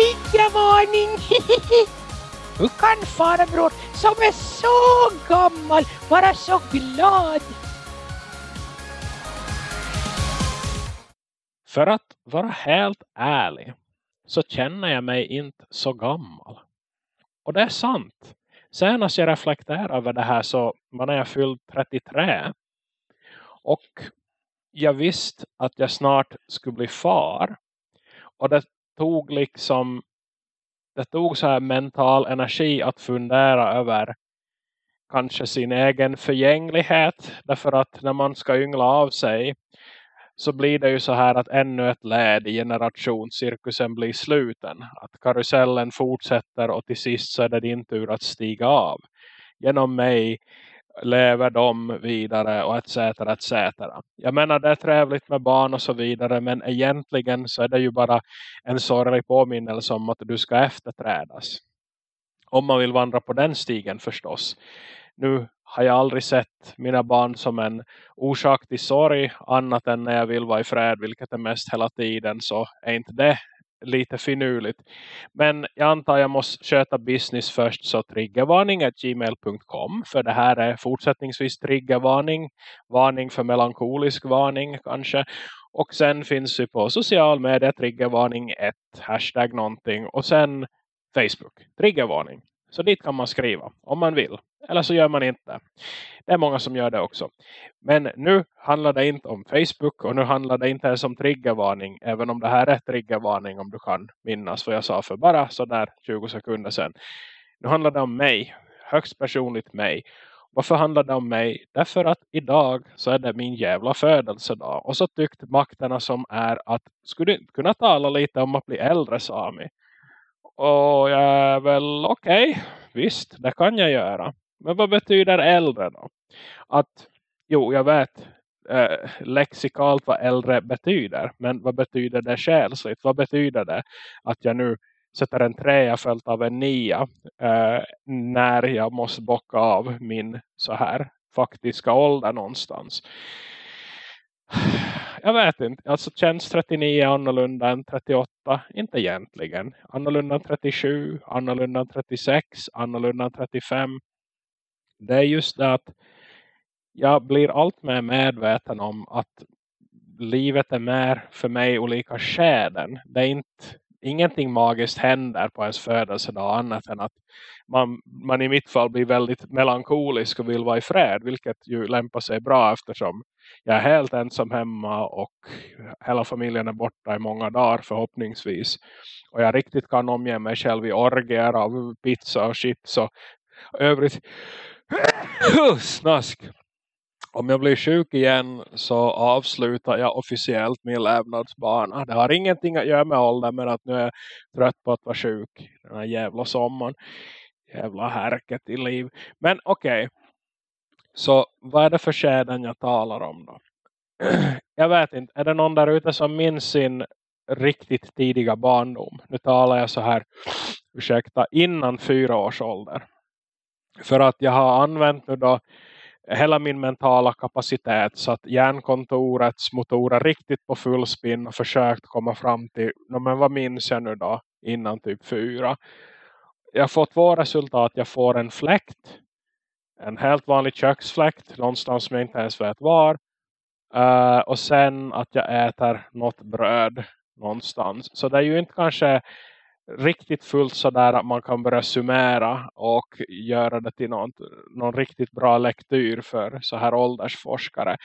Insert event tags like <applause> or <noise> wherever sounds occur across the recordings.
triggervarning! <laughs> Hur kan farbror som är så gammal vara så glad? För att vara helt ärlig så känner jag mig inte så gammal. Och det är sant. Senast jag reflekterar över det här så var jag fyllt 33. Och jag visste att jag snart skulle bli far. Och det tog liksom det tog så här mental energi att fundera över kanske sin egen förgänglighet. Därför att när man ska yngla av sig så blir det ju så här att ännu ett led i generationscirkusen blir sluten. Att karusellen fortsätter och till sist så är det din tur att stiga av. Genom mig lever de vidare och etc. etc. Jag menar det är trevligt med barn och så vidare men egentligen så är det ju bara en sorglig påminnelse om att du ska efterträdas. Om man vill vandra på den stigen förstås. Nu har jag aldrig sett mina barn som en orsak till sorg annat än när jag vill vara i fred vilket är mest hela tiden så är inte det lite finurligt. Men jag antar jag måste köta business först så triggervarning at gmail.com för det här är fortsättningsvis triggervarning, varning för melankolisk varning kanske. Och sen finns vi på social media triggervarning 1, hashtag någonting och sen Facebook, triggervarning. Så dit kan man skriva om man vill. Eller så gör man inte. Det är många som gör det också. Men nu handlar det inte om Facebook och nu handlar det inte ens om triggervarning. Även om det här är triggervarning om du kan minnas vad jag sa för bara sådär 20 sekunder sedan. Nu handlar det om mig. Högst personligt mig. Varför handlar det om mig? Därför att idag så är det min jävla födelsedag. Och så tyckte makterna som är att skulle du kunna tala lite om att bli äldre Sami? Och jag är väl okej. Okay, visst, det kan jag göra. Men vad betyder äldre då? Att, jo jag vet eh, lexikalt vad äldre betyder. Men vad betyder det själsligt? Vad betyder det att jag nu sätter en trea följt av en nia eh, när jag måste bocka av min så här faktiska ålder någonstans. Jag vet inte. Alltså känns 39 annorlunda än 38? Inte egentligen. Annorlunda än 37, annorlunda än 36, annorlunda än 35 det är just det att jag blir allt mer medveten om att livet är mer för mig olika skäden. Det är inte, ingenting magiskt händer på ens födelsedag annat än att man, man i mitt fall blir väldigt melankolisk och vill vara i fred. Vilket ju lämpar sig bra eftersom jag är helt ensam hemma och hela familjen är borta i många dagar förhoppningsvis. Och jag riktigt kan omge mig själv i orger av pizza och chips och övrigt <sniffs> Snask. Om jag blir sjuk igen så avslutar jag officiellt min levnadsbana. Det har ingenting att göra med ålder men att nu är jag trött på att vara sjuk. Den här jävla sommaren. Jävla härket i liv. Men okej. Okay. Så vad är det för skäden jag talar om då? <clears throat> jag vet inte. Är det någon där ute som minns sin riktigt tidiga barndom? Nu talar jag så här. Ursäkta. Innan fyra års ålder. För att jag har använt nu då hela min mentala kapacitet så att hjärnkontorets motorer riktigt på fullspinn och försökt komma fram till, men vad minns jag nu då innan typ fyra. Jag har fått två resultat. Jag får en fläkt, en helt vanlig köksfläkt någonstans som jag inte ens vet var. Uh, och sen att jag äter något bröd någonstans. Så det är ju inte kanske riktigt fullt sådär att man kan börja summera och göra det till någon, någon riktigt bra lektyr för så här åldersforskare.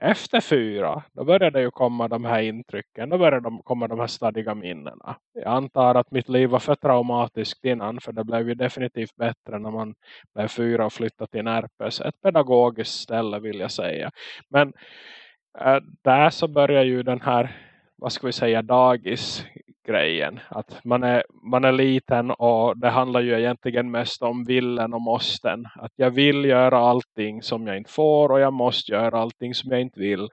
Efter fyra, då börjar det ju komma de här intrycken. Då börjar de komma de här stadiga minnena. Jag antar att mitt liv var för traumatiskt innan. För det blev ju definitivt bättre när man blev fyra och flyttade till Närpes. Ett pedagogiskt ställe vill jag säga. Men äh, där så börjar ju den här, vad ska vi säga, dagis grejen. Att man är, man är liten och det handlar ju egentligen mest om villen och måsten. Att jag vill göra allting som jag inte får och jag måste göra allting som jag inte vill.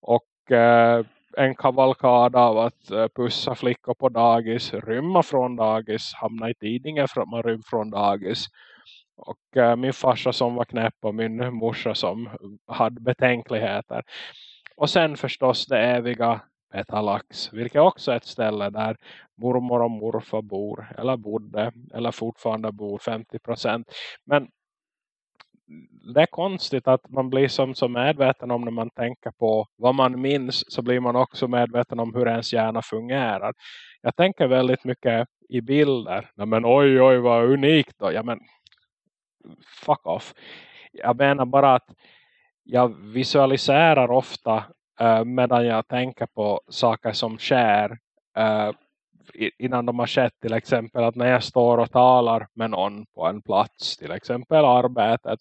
Och eh, en kavalkad av att eh, pussa flickor på dagis, rymma från dagis, hamna i tidningen för att man rymmer från dagis. Och eh, min farsa som var knäpp och min morsa som hade betänkligheter. Och sen förstås det eviga Petalax. Vilket också är ett ställe där mormor och morfar bor. Eller bodde. Eller fortfarande bor 50%. Men det är konstigt att man blir som så medveten om när man tänker på vad man minns så blir man också medveten om hur ens hjärna fungerar. Jag tänker väldigt mycket i bilder. Nej, men oj oj vad unikt då. Ja men fuck off. Jag menar bara att jag visualiserar ofta uh, medan jag tänker på saker som sker uh, eh, innan de har skett till exempel att när jag står och talar med någon på en plats till exempel arbetet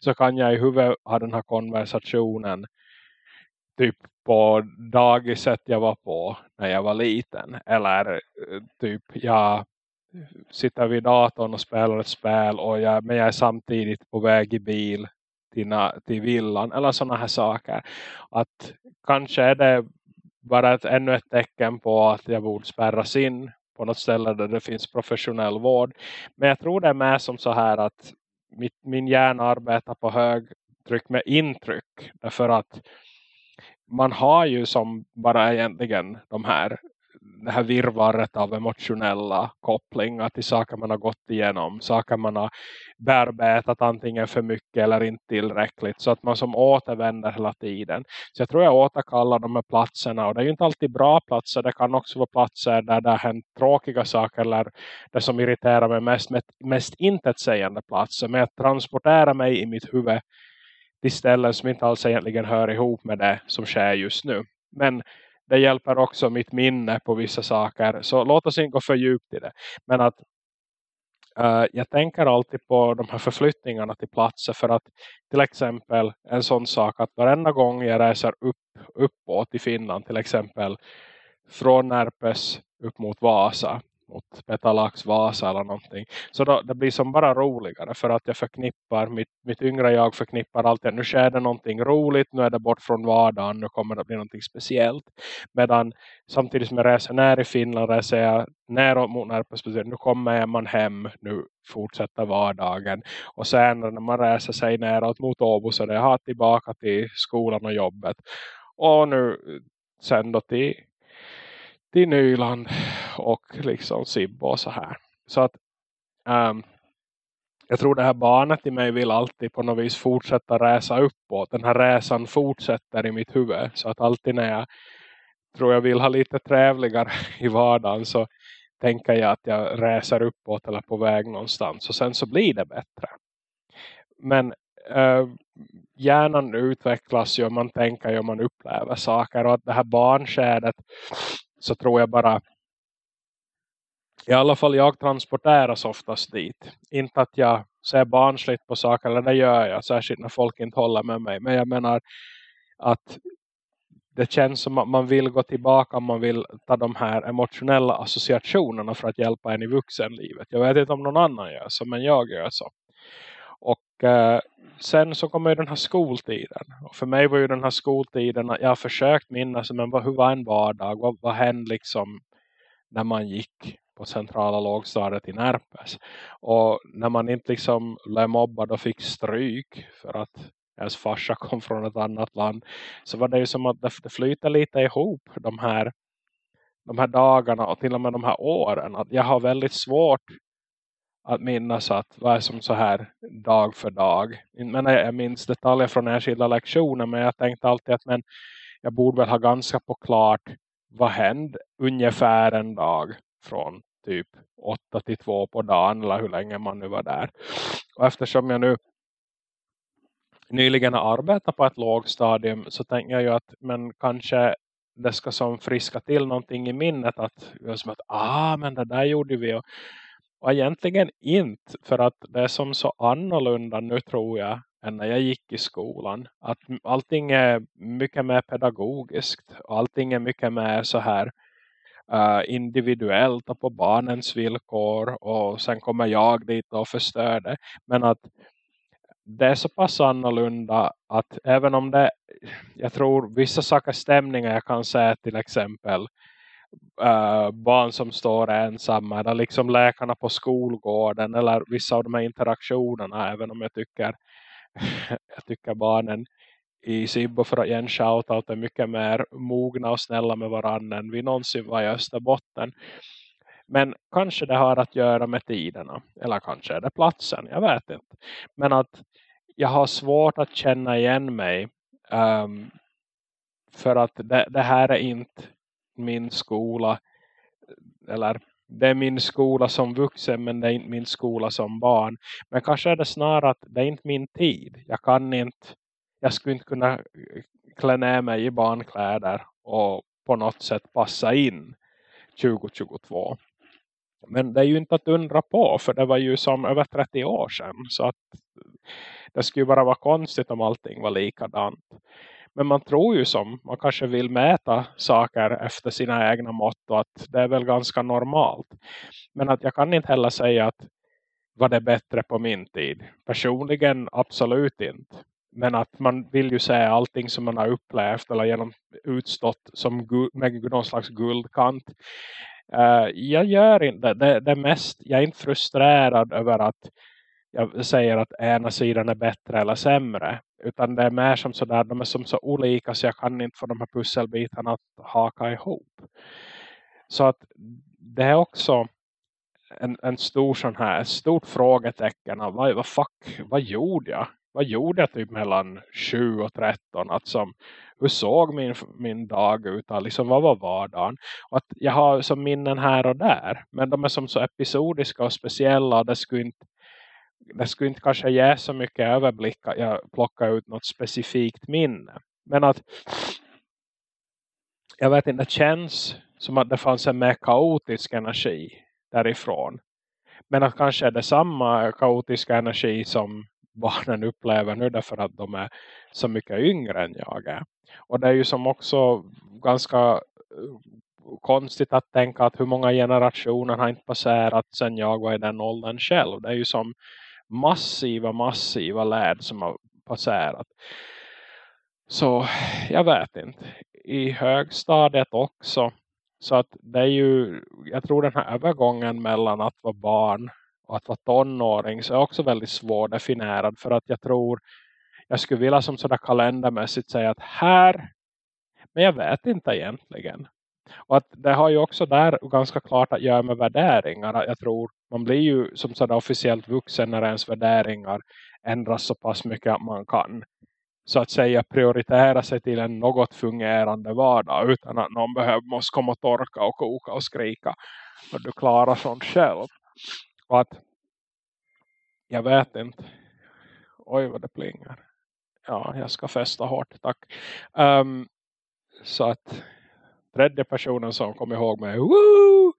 så kan jag i huvudet ha den här konversationen typ på dagiset jag var på när jag var liten eller eh, typ jag sitter vid datorn och spelar ett spel och jag, men jag är samtidigt på väg i bil till, till villan eller sådana här saker att kanske är det bara ett, ännu ett tecken på att jag borde spärras in på något ställe där det finns professionell vård. Men jag tror det är med som så här att mitt, min hjärna arbetar på högtryck med intryck. Därför att man har ju som bara egentligen de här det här virvaret av emotionella kopplingar till saker man har gått igenom. Saker man har bearbetat antingen för mycket eller inte tillräckligt. Så att man som återvänder hela tiden. Så jag tror jag återkallar de här platserna. Och det är ju inte alltid bra platser. Det kan också vara platser där det har hänt tråkiga saker. Eller det som irriterar mig mest. Mest intetsägande platser. Men jag transporterar mig i mitt huvud till ställen som inte alls egentligen hör ihop med det som sker just nu. Men det hjälper också mitt minne på vissa saker. Så låt oss inte gå för djupt i det. Men att uh, jag tänker alltid på de här förflyttningarna till platser. För att till exempel en sån sak att varenda gång jag reser upp, uppåt i Finland till exempel från Närpes upp mot Vasa mot Petalax Vasa eller någonting. Så då, det blir som bara roligare för att jag förknippar, mitt, mitt yngre jag förknippar alltid, nu sker det någonting roligt, nu är det bort från vardagen, nu kommer det bli någonting speciellt. Medan samtidigt som jag reser ner i Finland reser jag neråt mot närperspektivet, nu kommer man hem, nu fortsätter vardagen. Och sen när man reser sig neråt mot Åbo så det är tillbaka till skolan och jobbet. Och nu sen då till till Nyland och liksom Sibbo och så här. Så att um, jag tror det här barnet i mig vill alltid på något vis fortsätta resa uppåt. Den här resan fortsätter i mitt huvud. Så att alltid när jag tror jag vill ha lite trevligare <laughs> i vardagen så tänker jag att jag reser uppåt eller på väg någonstans. Och sen så blir det bättre. Men uh, hjärnan utvecklas ju och man tänker ju och man upplever saker. Och att det här barnskädet så tror jag bara i alla fall jag transporteras oftast dit. Inte att jag ser barnsligt på saker, eller det gör jag, särskilt när folk inte håller med mig. Men jag menar att det känns som att man vill gå tillbaka, man vill ta de här emotionella associationerna för att hjälpa en i vuxenlivet. Jag vet inte om någon annan gör så, men jag gör så. Och eh, sen så kommer ju den här skoltiden. Och för mig var ju den här skoltiden, jag har försökt minnas, men vad, hur var en vardag? Vad, vad hände liksom när man gick på centrala lågstadiet i Närpes? Och när man inte liksom blev mobbad och fick stryk för att ens farsa <laughs> kom från ett annat land. Så var det ju som att det flyter lite ihop de här de här dagarna och till och med de här åren. Att jag har väldigt svårt att minnas att vad är som så här dag för dag. Men jag minns detaljer från enskilda lektioner men jag tänkte alltid att men jag borde väl ha ganska på klart vad hände ungefär en dag från typ 8 till 2 på dagen eller hur länge man nu var där. Och eftersom jag nu nyligen har arbetat på ett lågstadium så tänker jag ju att men kanske det ska som friska till någonting i minnet att, som att ah men det där gjorde vi och och egentligen inte för att det är som så annorlunda nu tror jag än när jag gick i skolan. Att allting är mycket mer pedagogiskt. Och allting är mycket mer så här uh, individuellt och på barnens villkor. Och sen kommer jag dit och förstör det. Men att det är så pass annorlunda att även om det, jag tror vissa saker stämningar jag kan säga till exempel uh, barn som står ensamma eller liksom läkarna på skolgården eller vissa av de här interaktionerna även om jag tycker <laughs> jag tycker barnen i Sibbo för att ge en shoutout är mycket mer mogna och snälla med varandra än vi någonsin var i Österbotten. Men kanske det har att göra med tiderna. Eller kanske är det platsen. Jag vet inte. Men att jag har svårt att känna igen mig. Um, för att det, det, här är inte min skola. Eller det är min skola som vuxen men det är inte min skola som barn. Men kanske är det snarare att det är inte min tid. Jag kan inte, jag skulle inte kunna eh, klä ner mig i barnkläder och på något sätt passa in 2022. Men det är ju inte att undra på för det var ju som över 30 år sedan. Så att det skulle bara vara konstigt om allting var likadant. Men man tror ju som, man kanske vill mäta saker efter sina egna mått och att det är väl ganska normalt. Men att jag kan inte heller säga att var det bättre på min tid. Personligen absolut inte. Men att man vill ju säga allting som man har upplevt eller genom utstått som med någon slags guldkant. Uh, jag gör inte det, det mest, jag är inte frustrerad över att jag säger att ena sidan är bättre eller sämre. Utan det är mer som sådär, de är som så olika så jag kan inte få de här pusselbitarna att haka ihop. Så att det är också en, en stor sån här, ett stort frågetecken av vad, vad fuck, vad gjorde jag? Vad gjorde jag typ mellan 7 och 13? Att som, hur såg min, min dag ut? Liksom, vad var vardagen? Och att jag har som minnen här och där. Men de är som så episodiska och speciella. Och det skulle inte det skulle inte kanske ge så mycket överblick att jag plockar ut något specifikt minne. Men att jag vet inte, det känns som att det fanns en mer kaotisk energi därifrån. Men att kanske är det samma kaotiska energi som barnen upplever nu därför att de är så mycket yngre än jag är. Och det är ju som också ganska eh, konstigt att tänka att hur många generationer har inte passerat sedan jag var i den åldern själv. Det är ju som massiva, massiva led som har passerat. Så jag vet inte. I högstadiet också. Så att det är ju, jag tror den här övergången mellan att vara barn och att vara tonåring så är också väldigt svårdefinierad. För att jag tror, jag skulle vilja som sådär kalendermässigt säga att här, men jag vet inte egentligen. Och att det har ju också där ganska klart att göra med värderingar. Jag tror man blir ju som sådär officiellt vuxen när ens värderingar ändras så pass mycket att man kan så att säga prioritera sig till en något fungerande vardag utan att någon behöver måste komma och torka och koka och skrika och du klarar sånt själv så att jag vet inte. Oj vad det plingar. Ja, jag ska fästa hårt, tack. Um, så att tredje personen som kom ihåg mig. Woo!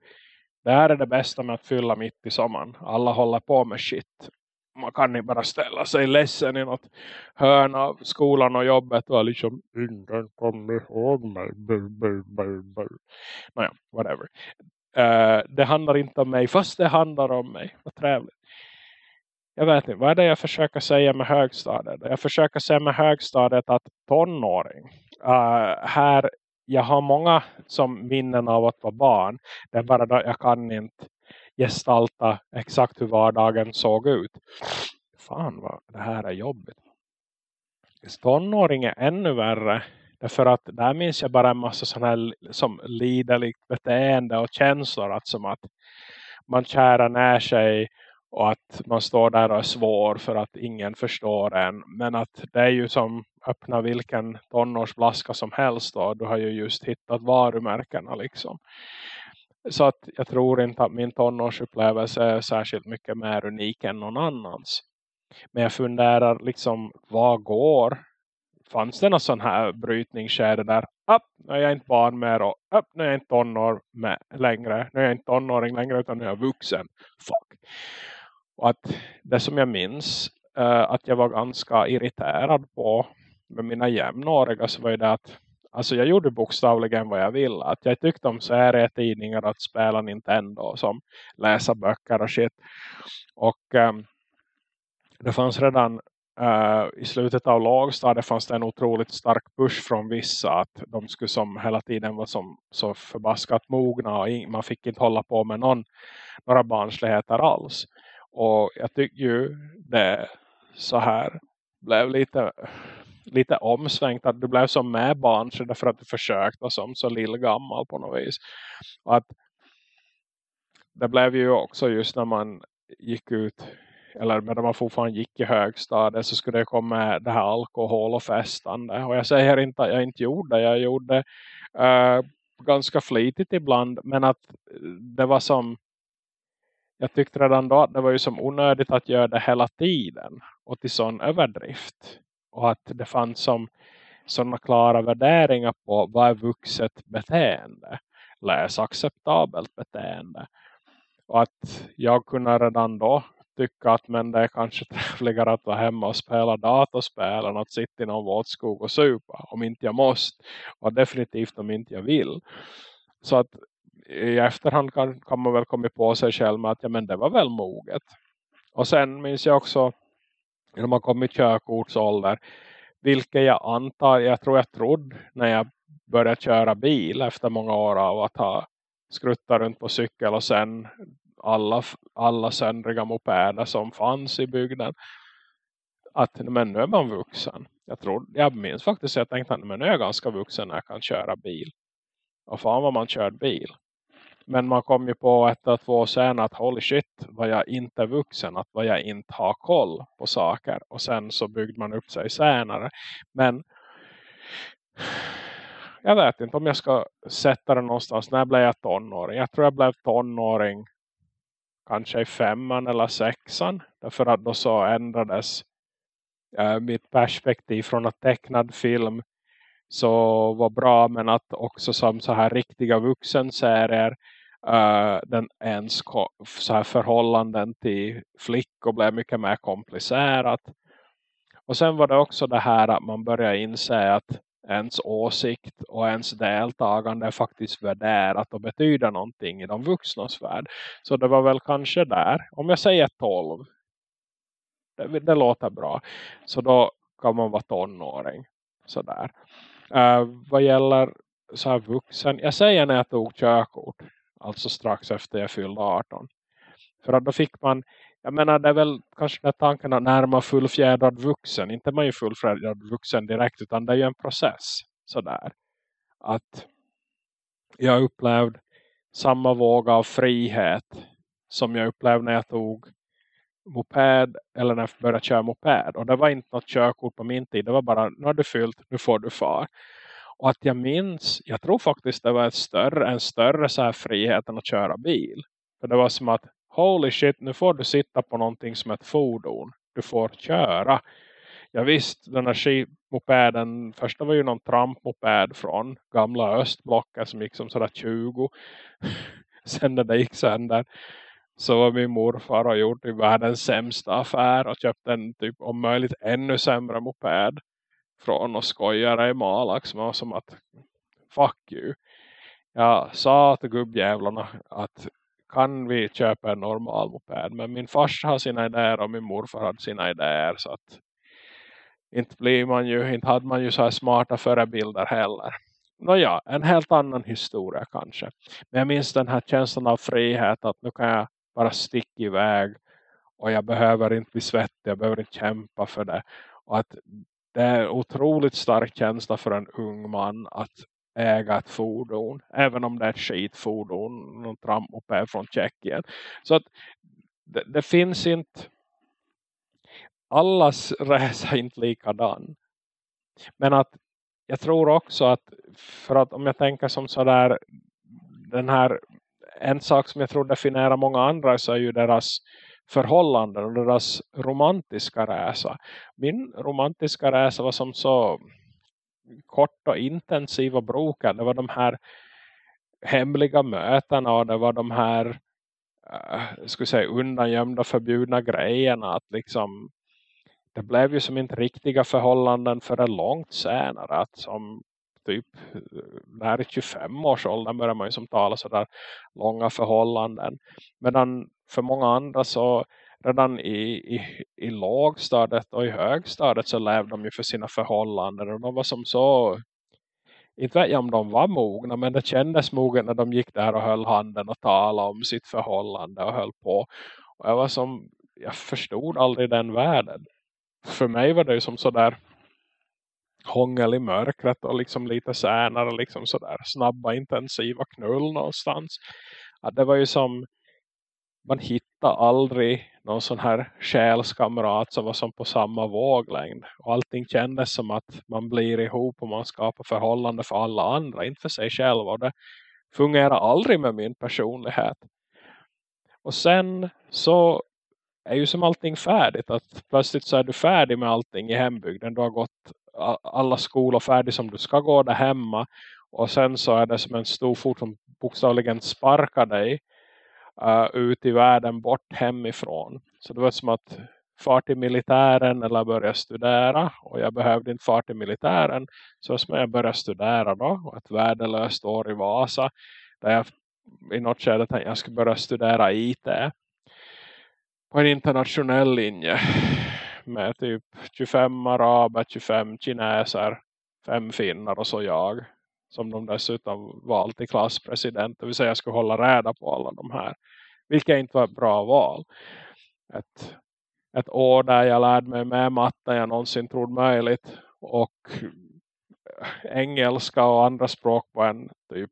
Det här är det bästa med att fylla mitt i sommaren. Alla håller på med shit. Man kan ju bara ställa sig ledsen i något hörn av skolan och jobbet och liksom ingen kom ihåg mig. Bur. Naja, whatever. Uh, det handlar inte om mig fast det handlar om mig. Vad trevligt. Jag vet inte, vad är det jag försöker säga med högstadiet? Jag försöker säga med högstadiet att tonåring. Uh, här jag har många som minnen av att vara barn. Det är bara att jag kan inte gestalta exakt hur vardagen såg ut. Fan vad det här är jobbigt. Tonåring är ännu värre. Därför att där minns jag bara en massa sådana här som liderligt beteende och känslor. Att som att man kärar ner sig och att man står där och är svår för att ingen förstår en. Men att det är ju som öppna vilken tonårsblaska som helst då. Du har ju just hittat varumärkena liksom. Så att jag tror inte att min tonårsupplevelse är särskilt mycket mer unik än någon annans. Men jag funderar liksom, vad går? Fanns det någon sån här brytningsskede där? Upp, nu är jag inte barn mer och upp, nu är jag inte tonår med längre. Nu är jag inte tonåring längre utan nu är jag vuxen. Fuck. Och att det som jag minns uh, att jag var ganska irriterad på med mina jämnåriga så var det att alltså jag gjorde bokstavligen vad jag ville. Att jag tyckte om serietidningar att spela Nintendo som läsa böcker och shit. Och um, det fanns redan uh, i slutet av lågstadiet fanns det en otroligt stark push från vissa att de skulle som hela tiden vara som, så förbaskat mogna och man fick inte hålla på med någon, några barnsligheter alls. Och jag tycker ju det så här blev lite lite omsvängt att du blev som med barn så därför att du försökte vara som så lillgammal på något vis. Och att det blev ju också just när man gick ut eller medan man fortfarande gick i högstadiet så skulle det komma det här alkohol och festande. Och jag säger inte att jag inte gjorde det. Jag gjorde uh, ganska flitigt ibland. Men att eh, det var som jag tyckte redan då att det var ju som onödigt att göra det hela tiden. Och till sån överdrift. Och att det fanns som sådana klara värderingar på vad är vuxet beteende. Läs acceptabelt beteende. Och att jag kunde redan då tycka att men det är kanske trevligare att vara hemma och spela datorspel än att sitta i någon våtskog och supa om inte jag måste och definitivt om inte jag vill. Så att i efterhand kan, kan man väl komma på sig själv med att ja, men det var väl moget. Och sen minns jag också när man kom i körkortsålder vilket jag antar, jag tror jag trodde när jag började köra bil efter många år av att ha skruttat runt på cykel och sen alla, alla söndriga mopeder som fanns i bygden. Att men nu är man vuxen. Jag, tror, jag minns faktiskt att jag tänkte att men nu är jag ganska vuxen när jag kan köra bil. Och fan vad man kör bil. Men man kom ju på ett och två sen att holy shit vad jag inte är vuxen. Att vad jag inte har koll på saker. Och sen så byggde man upp sig senare. Men jag vet inte om jag ska sätta det någonstans. När blev jag tonåring? Jag tror jag blev tonåring kanske i femman eller sexan. Därför att då så ändrades eh, mitt perspektiv från att tecknad film så var bra men att också som så här riktiga vuxenserier eh, den ens så här förhållanden till flickor blev mycket mer komplicerat. Och sen var det också det här att man började inse att ens åsikt och ens deltagande är faktiskt värderat och betyder någonting i de vuxnas värld. Så det var väl kanske där, om jag säger 12, det, det låter bra, så då kan man vara tonåring. Sådär. Uh, vad gäller så här vuxen, jag säger när jag tog körkort, alltså strax efter jag fyllde 18. För att då fick man jag menar det är väl kanske den tanken att närma fullfjädrad vuxen. Inte man ju fullfjädrad vuxen direkt utan det är ju en process. Sådär. Att jag upplevde samma våg av frihet som jag upplevde när jag tog moped eller när jag började köra moped. Och det var inte något körkort på min tid. Det var bara, nu har du fyllt, nu får du far. Och att jag minns, jag tror faktiskt det var ett större, en större så här frihet än att köra bil. För det var som att holy shit, nu får du sitta på någonting som ett fordon. Du får köra. Jag visst, den här skimopeden, första var ju någon trampmoped från gamla östblocket som gick som sådär 20. <laughs> Sen när det gick sönder så var min morfar och gjort i världens sämsta affär och köpte en typ om möjligt ännu sämre moped från och skojare i Malax som var som att fuck you. Jag sa till gubbjävlarna att kan vi köpa en normal moped. Men min farsa har sina idéer och min morfar hade sina idéer. Så att inte blir man ju, inte hade man ju så här smarta förebilder heller. Nåja, en helt annan historia kanske. Men jag minns den här känslan av frihet att nu kan jag bara sticka iväg. Och jag behöver inte bli svettig, jag behöver inte kämpa för det. Och att det är en otroligt stark känsla för en ung man att äga ett fordon. Även om det är ett skitfordon. Någon trampmoped från Tjeckien. Så att det, det, finns inte. Allas <laughs> resa är inte likadan. Men att jag tror också att. För att om jag tänker som sådär. Den här. En sak som jag tror definierar många andra. Så är ju deras förhållanden och deras romantiska resa. Min romantiska resa var som så korta och intensiva broken. Det var de här hemliga mötena och det var de här eh, uh, skulle säga, undangömda förbjudna grejerna. Att liksom, det blev ju som inte riktiga förhållanden för en långt senare. Att som typ eh, när 25 års ålder börjar man ju som tala sådär långa förhållanden. Medan för många andra så redan i, i, i lågstadiet och i högstadiet så levde de ju för sina förhållanden. Och de var som så, inte vet jag om de var mogna, men det kändes moget när de gick där och höll handen och talade om sitt förhållande och höll på. Och jag var som, jag förstod aldrig den världen. För mig var det ju som sådär, hångel i mörkret och liksom lite särnare liksom sådär snabba intensiva knull någonstans. Att det var ju som man hittar aldrig någon sån här själskamrat som var som på samma våglängd. Och allting kändes som att man blir ihop och man skapar förhållande för alla andra, inte för sig själv. Och det fungerar aldrig med min personlighet. Och sen så är ju som allting färdigt. Att plötsligt så är du färdig med allting i hembygden. Du har gått alla skolor färdigt som du ska gå där hemma. Och sen så är det som en stor fot som bokstavligen sparkar dig uh, ut i världen bort hemifrån. Så det var som att far till militären eller börja studera. Och jag behövde inte far till militären. Så som jag började studera då. Och ett värdelöst år i Vasa. Där jag i något skede tänkte jag skulle börja studera IT. På en internationell linje. Med typ 25 araber, 25 kineser, 5 finnar och så jag som de dessutom valt till klasspresident. Det vill säga jag skulle hålla räda på alla de här. Vilket inte var ett bra val. Ett, ett år där jag lärde mig mer matte än jag någonsin trodde möjligt. Och engelska och andra språk på en typ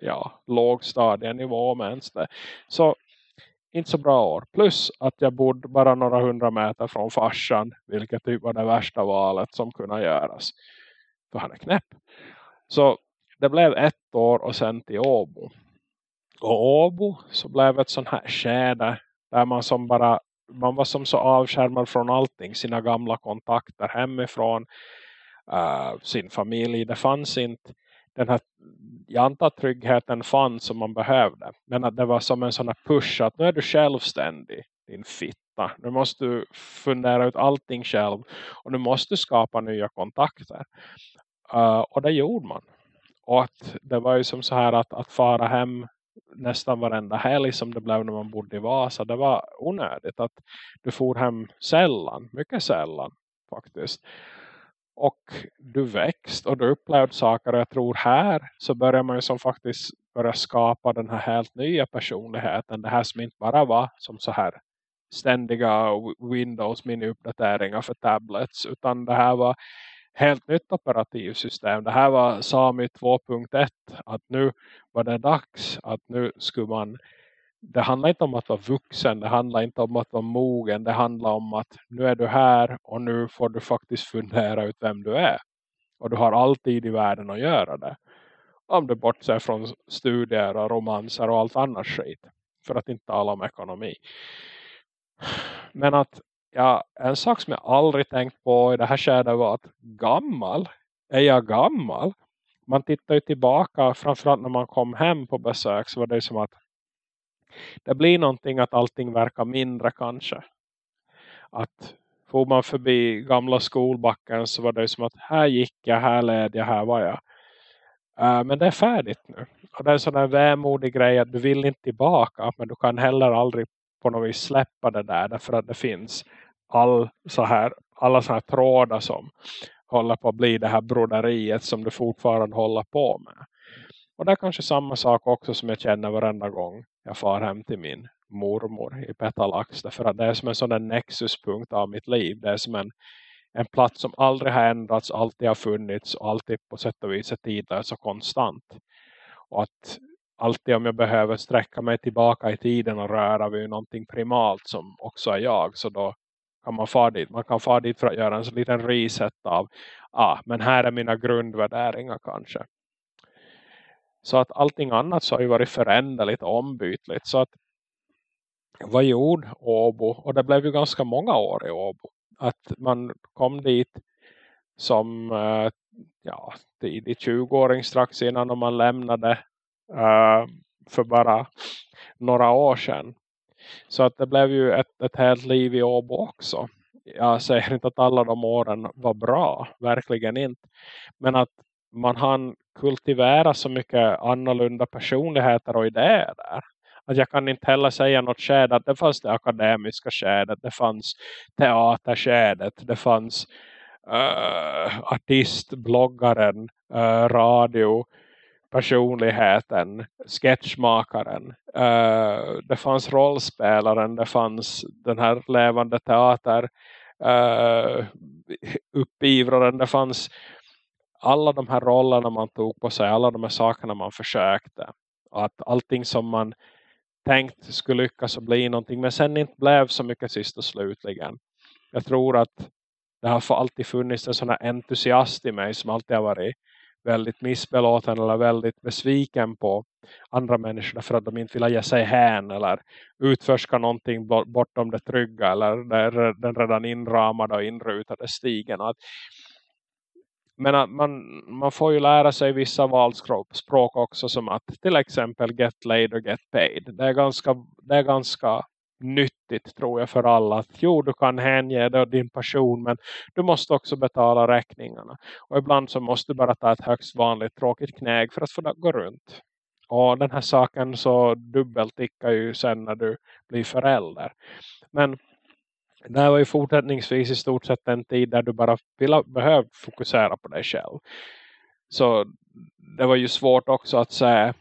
ja, lågstadienivå ens det. Så inte så bra år. Plus att jag bodde bara några hundra meter från farsan. Vilket typ var det värsta valet som kunde göras. För han är knäpp. Så det blev ett år och sen till Åbo. Och Åbo så blev ett sån här skäde där man som bara man var som så avskärmad från allting. Sina gamla kontakter hemifrån. Uh, sin familj. Det fanns inte den här, jag antar att tryggheten fanns som man behövde. Men att det var som en sån här push att nu är du självständig, din hitta. Nu måste du fundera ut allting själv. Och nu måste du skapa nya kontakter. Uh, och det gjorde man. Och att det var ju som så här att, att fara hem nästan varenda helg som det blev när man bodde i Vasa. Det var onödigt att du for hem sällan, mycket sällan faktiskt. Och du växt och du upplevde saker och jag tror här så börjar man ju som faktiskt börja skapa den här helt nya personligheten. Det här som inte bara var som så här ständiga Windows mini-uppdateringar för tablets utan det här var helt nytt operativsystem. Det här var Sami 2.1. Att nu var det dags att nu skulle man det handlar inte om att vara vuxen, det handlar inte om att vara mogen, det handlar om att nu är du här och nu får du faktiskt fundera ut vem du är. Och du har alltid i världen att göra det. Om du bortser från studier och romanser och allt annat skit. För att inte tala om ekonomi. Men att ja, en sak som jag aldrig tänkt på i det här skedet var att gammal, är jag gammal? Man tittar ju tillbaka, framförallt när man kom hem på besök så var det som att det blir någonting att allting verkar mindre kanske. Att får man förbi gamla skolbacken så var det som att här gick jag, här led jag, här var jag. Uh, men det är färdigt nu. Och det är en sån där vämodig grej att du vill inte tillbaka men du kan heller aldrig på något vis släppa det där därför att det finns all så här, alla så här trådar som håller på att bli det här broderiet som du fortfarande håller på med. Och det är kanske samma sak också som jag känner varenda gång jag far hem till min mormor i Petalax. Därför att det är som en sån nexuspunkt av mitt liv. Det är som en, en plats som aldrig har ändrats, alltid har funnits och alltid på sätt och vis är tidlös och konstant. Och att alltid om jag behöver sträcka mig tillbaka i tiden och röra vid någonting primalt som också är jag. Så då kan man fara dit. Man kan fara dit för att göra en liten reset av ah, men här är mina grundvärderingar kanske. Så att allting annat så har ju varit föränderligt och ombytligt. Så att vad gjorde Åbo? Och det blev ju ganska många år i Åbo. Att man kom dit som eh, ja, tidig 20-åring strax innan man lämnade uh, för bara några år sedan. Så att det blev ju ett, ett helt liv i Åbo också. Jag säger inte att alla de åren var bra, verkligen inte. Men att man hann kultivera så mycket annorlunda personligheter och idéer där. Att jag kan inte heller säga något skäd att det fanns det akademiska skädet, det fanns teaterskädet, det fanns uh, artist, bloggaren, uh, radio, personligheten, sketchmakaren. Uh, det fanns rollspelaren, det fanns den här levande teater eh, uh, uppivraren. Det fanns alla de här rollerna man tog på sig. Alla de här sakerna man försökte. Att allting som man tänkt skulle lyckas och bli någonting. Men sen inte blev så mycket sist och slutligen. Jag tror att det har alltid funnits en sån här entusiast i mig som alltid har varit väldigt missbelåten eller väldigt besviken på andra människor för att de inte vill ge sig hän eller utforska någonting bortom det trygga eller den redan inramade och inrutade stigen. Att, men att man, man får ju lära sig vissa valspråk också som att till exempel get laid och get paid. Det är ganska, det är ganska nyttigt tror jag för alla. Att, jo, du kan hänge dig din passion men du måste också betala räkningarna. Och ibland så måste du bara ta ett högst vanligt tråkigt knäg för att få det gå runt. Och den här saken så dubbeltickar ju sen när du blir förälder. Men det här var ju fortsättningsvis i stort sett en tid där du bara behövde fokusera på dig själv. Så det var ju svårt också att säga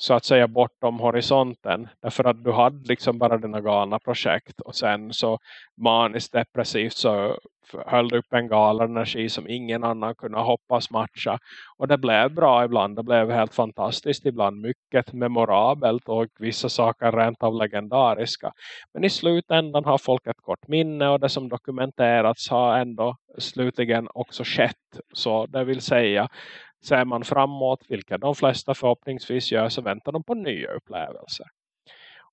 så att säga bortom horisonten. Därför att du hade liksom bara dina galna projekt. Och sen så maniskt depressivt så höll du upp en galen energi som ingen annan kunde hoppas matcha. Och det blev bra ibland. Det blev helt fantastiskt ibland. Mycket memorabelt och vissa saker rent av legendariska. Men i slutändan har folk ett kort minne och det som dokumenterats har ändå slutligen också skett. Så det vill säga ser man framåt, vilket de flesta förhoppningsvis gör, så väntar de på nya upplevelser.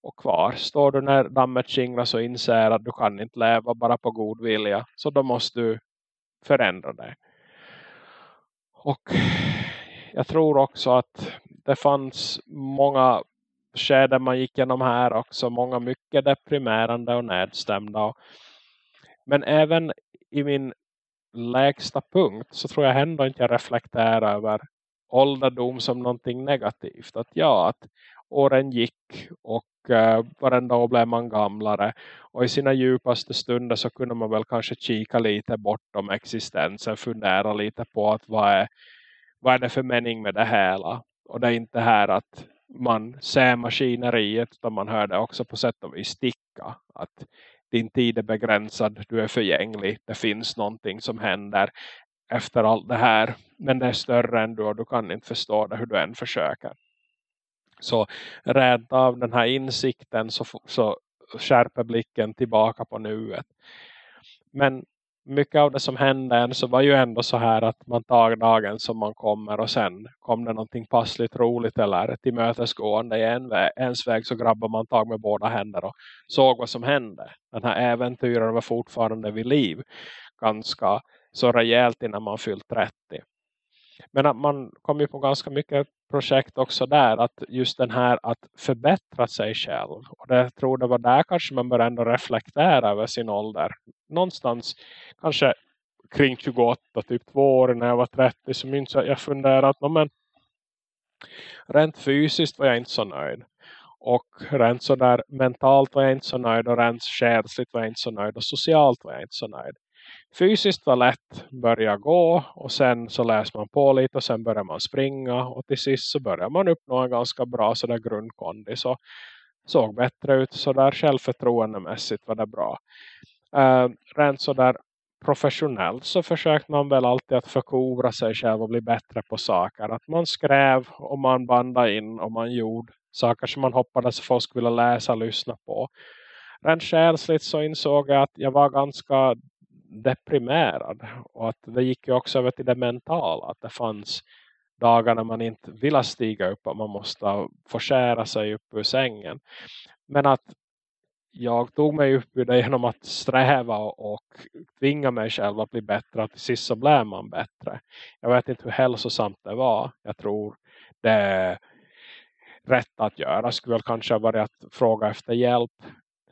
Och kvar står du när dammet skingras och inser att du kan inte leva bara på god vilja. Så då måste du förändra dig. Och jag tror också att det fanns många skeden man gick igenom här också. Många mycket deprimerande och nedstämda. Men även i min lägsta punkt så tror jag ändå inte jag reflekterar över ålderdom som någonting negativt. Att ja, att åren gick och uh, varenda år blev man gamlare. Och i sina djupaste stunder så kunde man väl kanske kika lite bortom existensen. Fundera lite på att vad är, vad är det för mening med det hela. Och det är inte här att man ser maskineriet utan man hör det också på sätt och vis sticka. Att din tid är begränsad, du är förgänglig, det finns någonting som händer efter allt det här. Men det är större än du och du kan inte förstå det hur du än försöker. Så rädd av den här insikten så, så skärper blicken tillbaka på nuet. Men mycket av det som hände så var ju ändå så här att man tar dagen som man kommer och sen kom det någonting passligt roligt eller tillmötesgående i en vä ens väg så grabbar man tag med båda händer och såg vad som hände. Den här äventyren var fortfarande vid liv ganska så rejält innan man fyllt 30. Men att man kom ju på ganska mycket projekt också där. Att just den här att förbättra sig själv. Och det, jag tror det var där kanske man började ändå reflektera över sin ålder. Någonstans kanske kring 28, typ två år när jag var 30. Så minns jag, jag funderade att men, rent fysiskt var jag inte så nöjd. Och rent så där mentalt var jag inte så nöjd. Och rent själsligt var jag inte så nöjd. Och socialt var jag inte så nöjd fysiskt var lätt börja gå och sen så läser man på lite och sen börjar man springa och till sist så börjar man uppnå en ganska bra sådär grundkondis så såg bättre ut sådär självförtroendemässigt var det bra. Uh, rent sådär professionellt så försökte man väl alltid att förkovra sig själv och bli bättre på saker. Att man skrev och man bandade in och man gjorde saker som man hoppades folk ville läsa och lyssna på. Rent själsligt så insåg jag att jag var ganska deprimerad. Och att det gick ju också över till det mentala. Att det fanns dagar när man inte ville stiga upp. Och man måste förskära sig upp ur sängen. Men att jag tog mig upp ur det genom att sträva och tvinga mig själv att bli bättre. Att till sist så blev man bättre. Jag vet inte hur hälsosamt det var. Jag tror det rätt att göra. Skulle väl kanske ha varit att fråga efter hjälp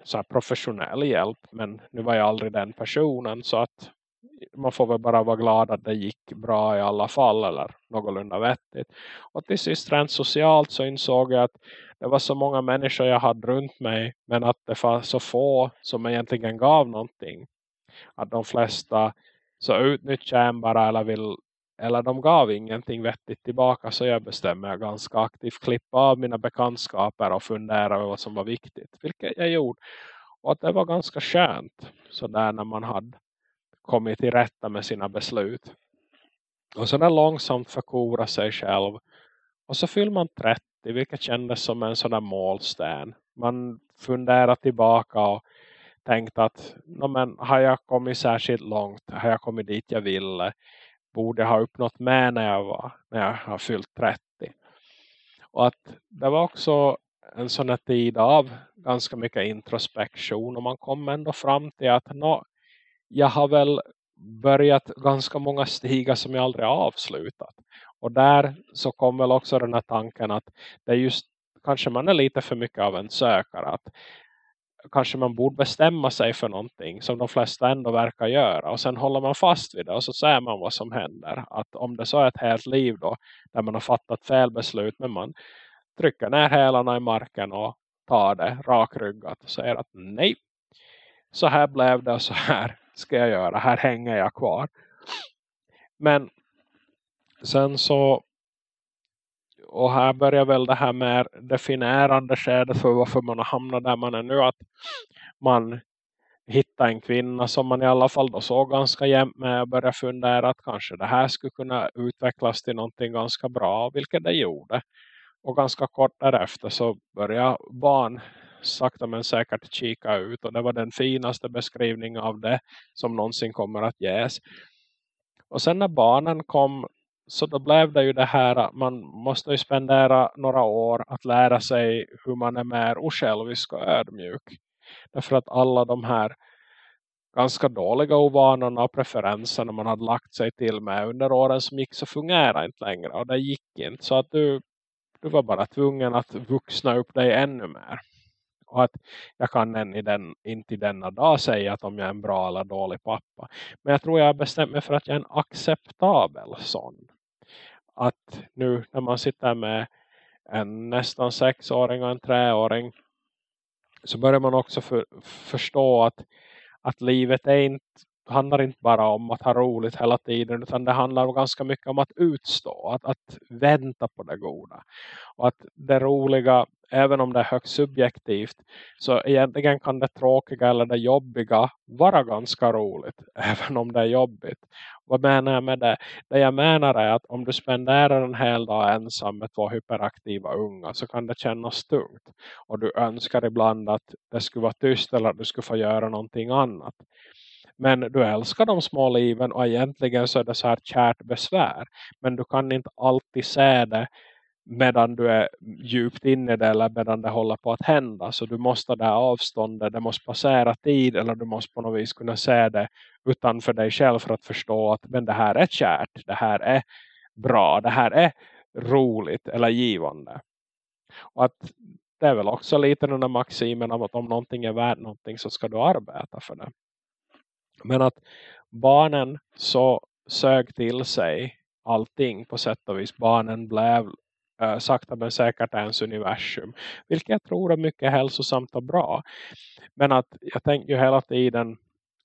så professionell hjälp. Men nu var jag aldrig den personen så att man får väl bara vara glad att det gick bra i alla fall eller någorlunda vettigt. Och till sist rent socialt så insåg jag att det var så många människor jag hade runt mig men att det var så få som egentligen gav någonting. Att de flesta så utnyttjade en bara eller vill eller de gav ingenting vettigt tillbaka så jag bestämmer jag ganska aktivt klippa av mina bekantskaper och fundera över vad som var viktigt. Vilket jag gjorde. Och att det var ganska skönt sådär när man hade kommit till rätta med sina beslut. Och så där långsamt förkora sig själv. Och så fyller man 30 vilket kändes som en sån där målstän. Man funderar tillbaka och tänkt att men, har jag kommit särskilt långt? Har jag kommit dit jag ville? Borde jag ha uppnått med när jag var när jag har fyllt 30? Och att det var också en sån här tid av ganska mycket introspektion och man kom ändå fram till att no, jag har väl börjat ganska många stigar som jag aldrig har avslutat. Och där så kom väl också den här tanken att det är just kanske man är lite för mycket av en sökare att kanske man borde bestämma sig för någonting som de flesta ändå verkar göra och sen håller man fast vid det och så ser man vad som händer att om det så är ett helt liv då där man har fattat fel beslut men man trycker ner hälarna i marken och tar det rakryggat och säger att nej så här blev det och så här ska jag göra, här hänger jag kvar men sen så och här börjar väl det här med definierande skedet för varför man har hamnat där man är nu. Att man hittar en kvinna som man i alla fall då såg ganska jämt med och börjar fundera att kanske det här skulle kunna utvecklas till någonting ganska bra, vilket det gjorde. Och ganska kort därefter så börjar barn sakta men säkert kika ut och det var den finaste beskrivningen av det som någonsin kommer att ges. Och sen när barnen kom så då blev det ju det här att man måste ju spendera några år att lära sig hur man är mer osjälvisk och ödmjuk. Därför att alla de här ganska dåliga ovanorna och preferenserna man hade lagt sig till med under åren som gick så fungerar inte längre. Och det gick inte. Så att du, du var bara tvungen att vuxna upp dig ännu mer. Och att jag kan än i den, inte i denna dag säga att om jag är en bra eller dålig pappa. Men jag tror jag har bestämt mig för att jag är en acceptabel sån att nu när man sitter med en nästan sexåring och en treåring så börjar man också för, förstå att, att livet är inte, handlar inte bara om att ha roligt hela tiden utan det handlar ganska mycket om att utstå, att, att vänta på det goda. Och att det roliga, även om det är högst subjektivt, så egentligen kan det tråkiga eller det jobbiga vara ganska roligt, <laughs> även om det är jobbigt. Vad menar jag med det? Det jag menar är att om du spenderar en hel dag ensam med två hyperaktiva unga så kan det kännas tungt. Och du önskar ibland att det skulle vara tyst eller att du skulle få göra någonting annat. Men du älskar de små liven och egentligen så är det så här kärt besvär. Men du kan inte alltid se det medan du är djupt inne i det eller medan det håller på att hända. Så du måste ha det avståndet, det måste passera tid eller du måste på något vis kunna se det utanför dig själv för att förstå att men det här är kärt, det här är bra, det här är roligt eller givande. Och att det är väl också lite den där maximen om att om någonting är värt någonting så ska du arbeta för det. Men att barnen så sög till sig allting på sätt och vis. Barnen blev uh, sakta men säkert ens universum. Vilket jag tror är mycket hälsosamt och bra. Men att jag tänker ju hela tiden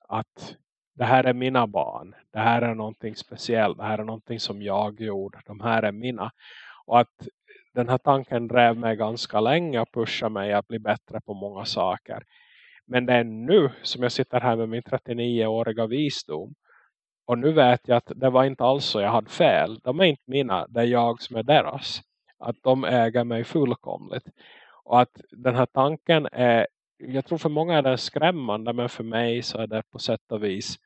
att det här är mina barn. Det här är någonting speciellt. Det här är någonting som jag gjorde. De här är mina. Och att den här tanken drev mig ganska länge och pushade mig att bli bättre på många saker. Men det är nu som jag sitter här med min 39-åriga visdom. Och nu vet jag att det var inte alls så jag hade fel. De är inte mina, det är jag som är deras att de äger mig fullkomligt. Och att den här tanken är, jag tror för många är den skrämmande men för mig så är det på sätt och vis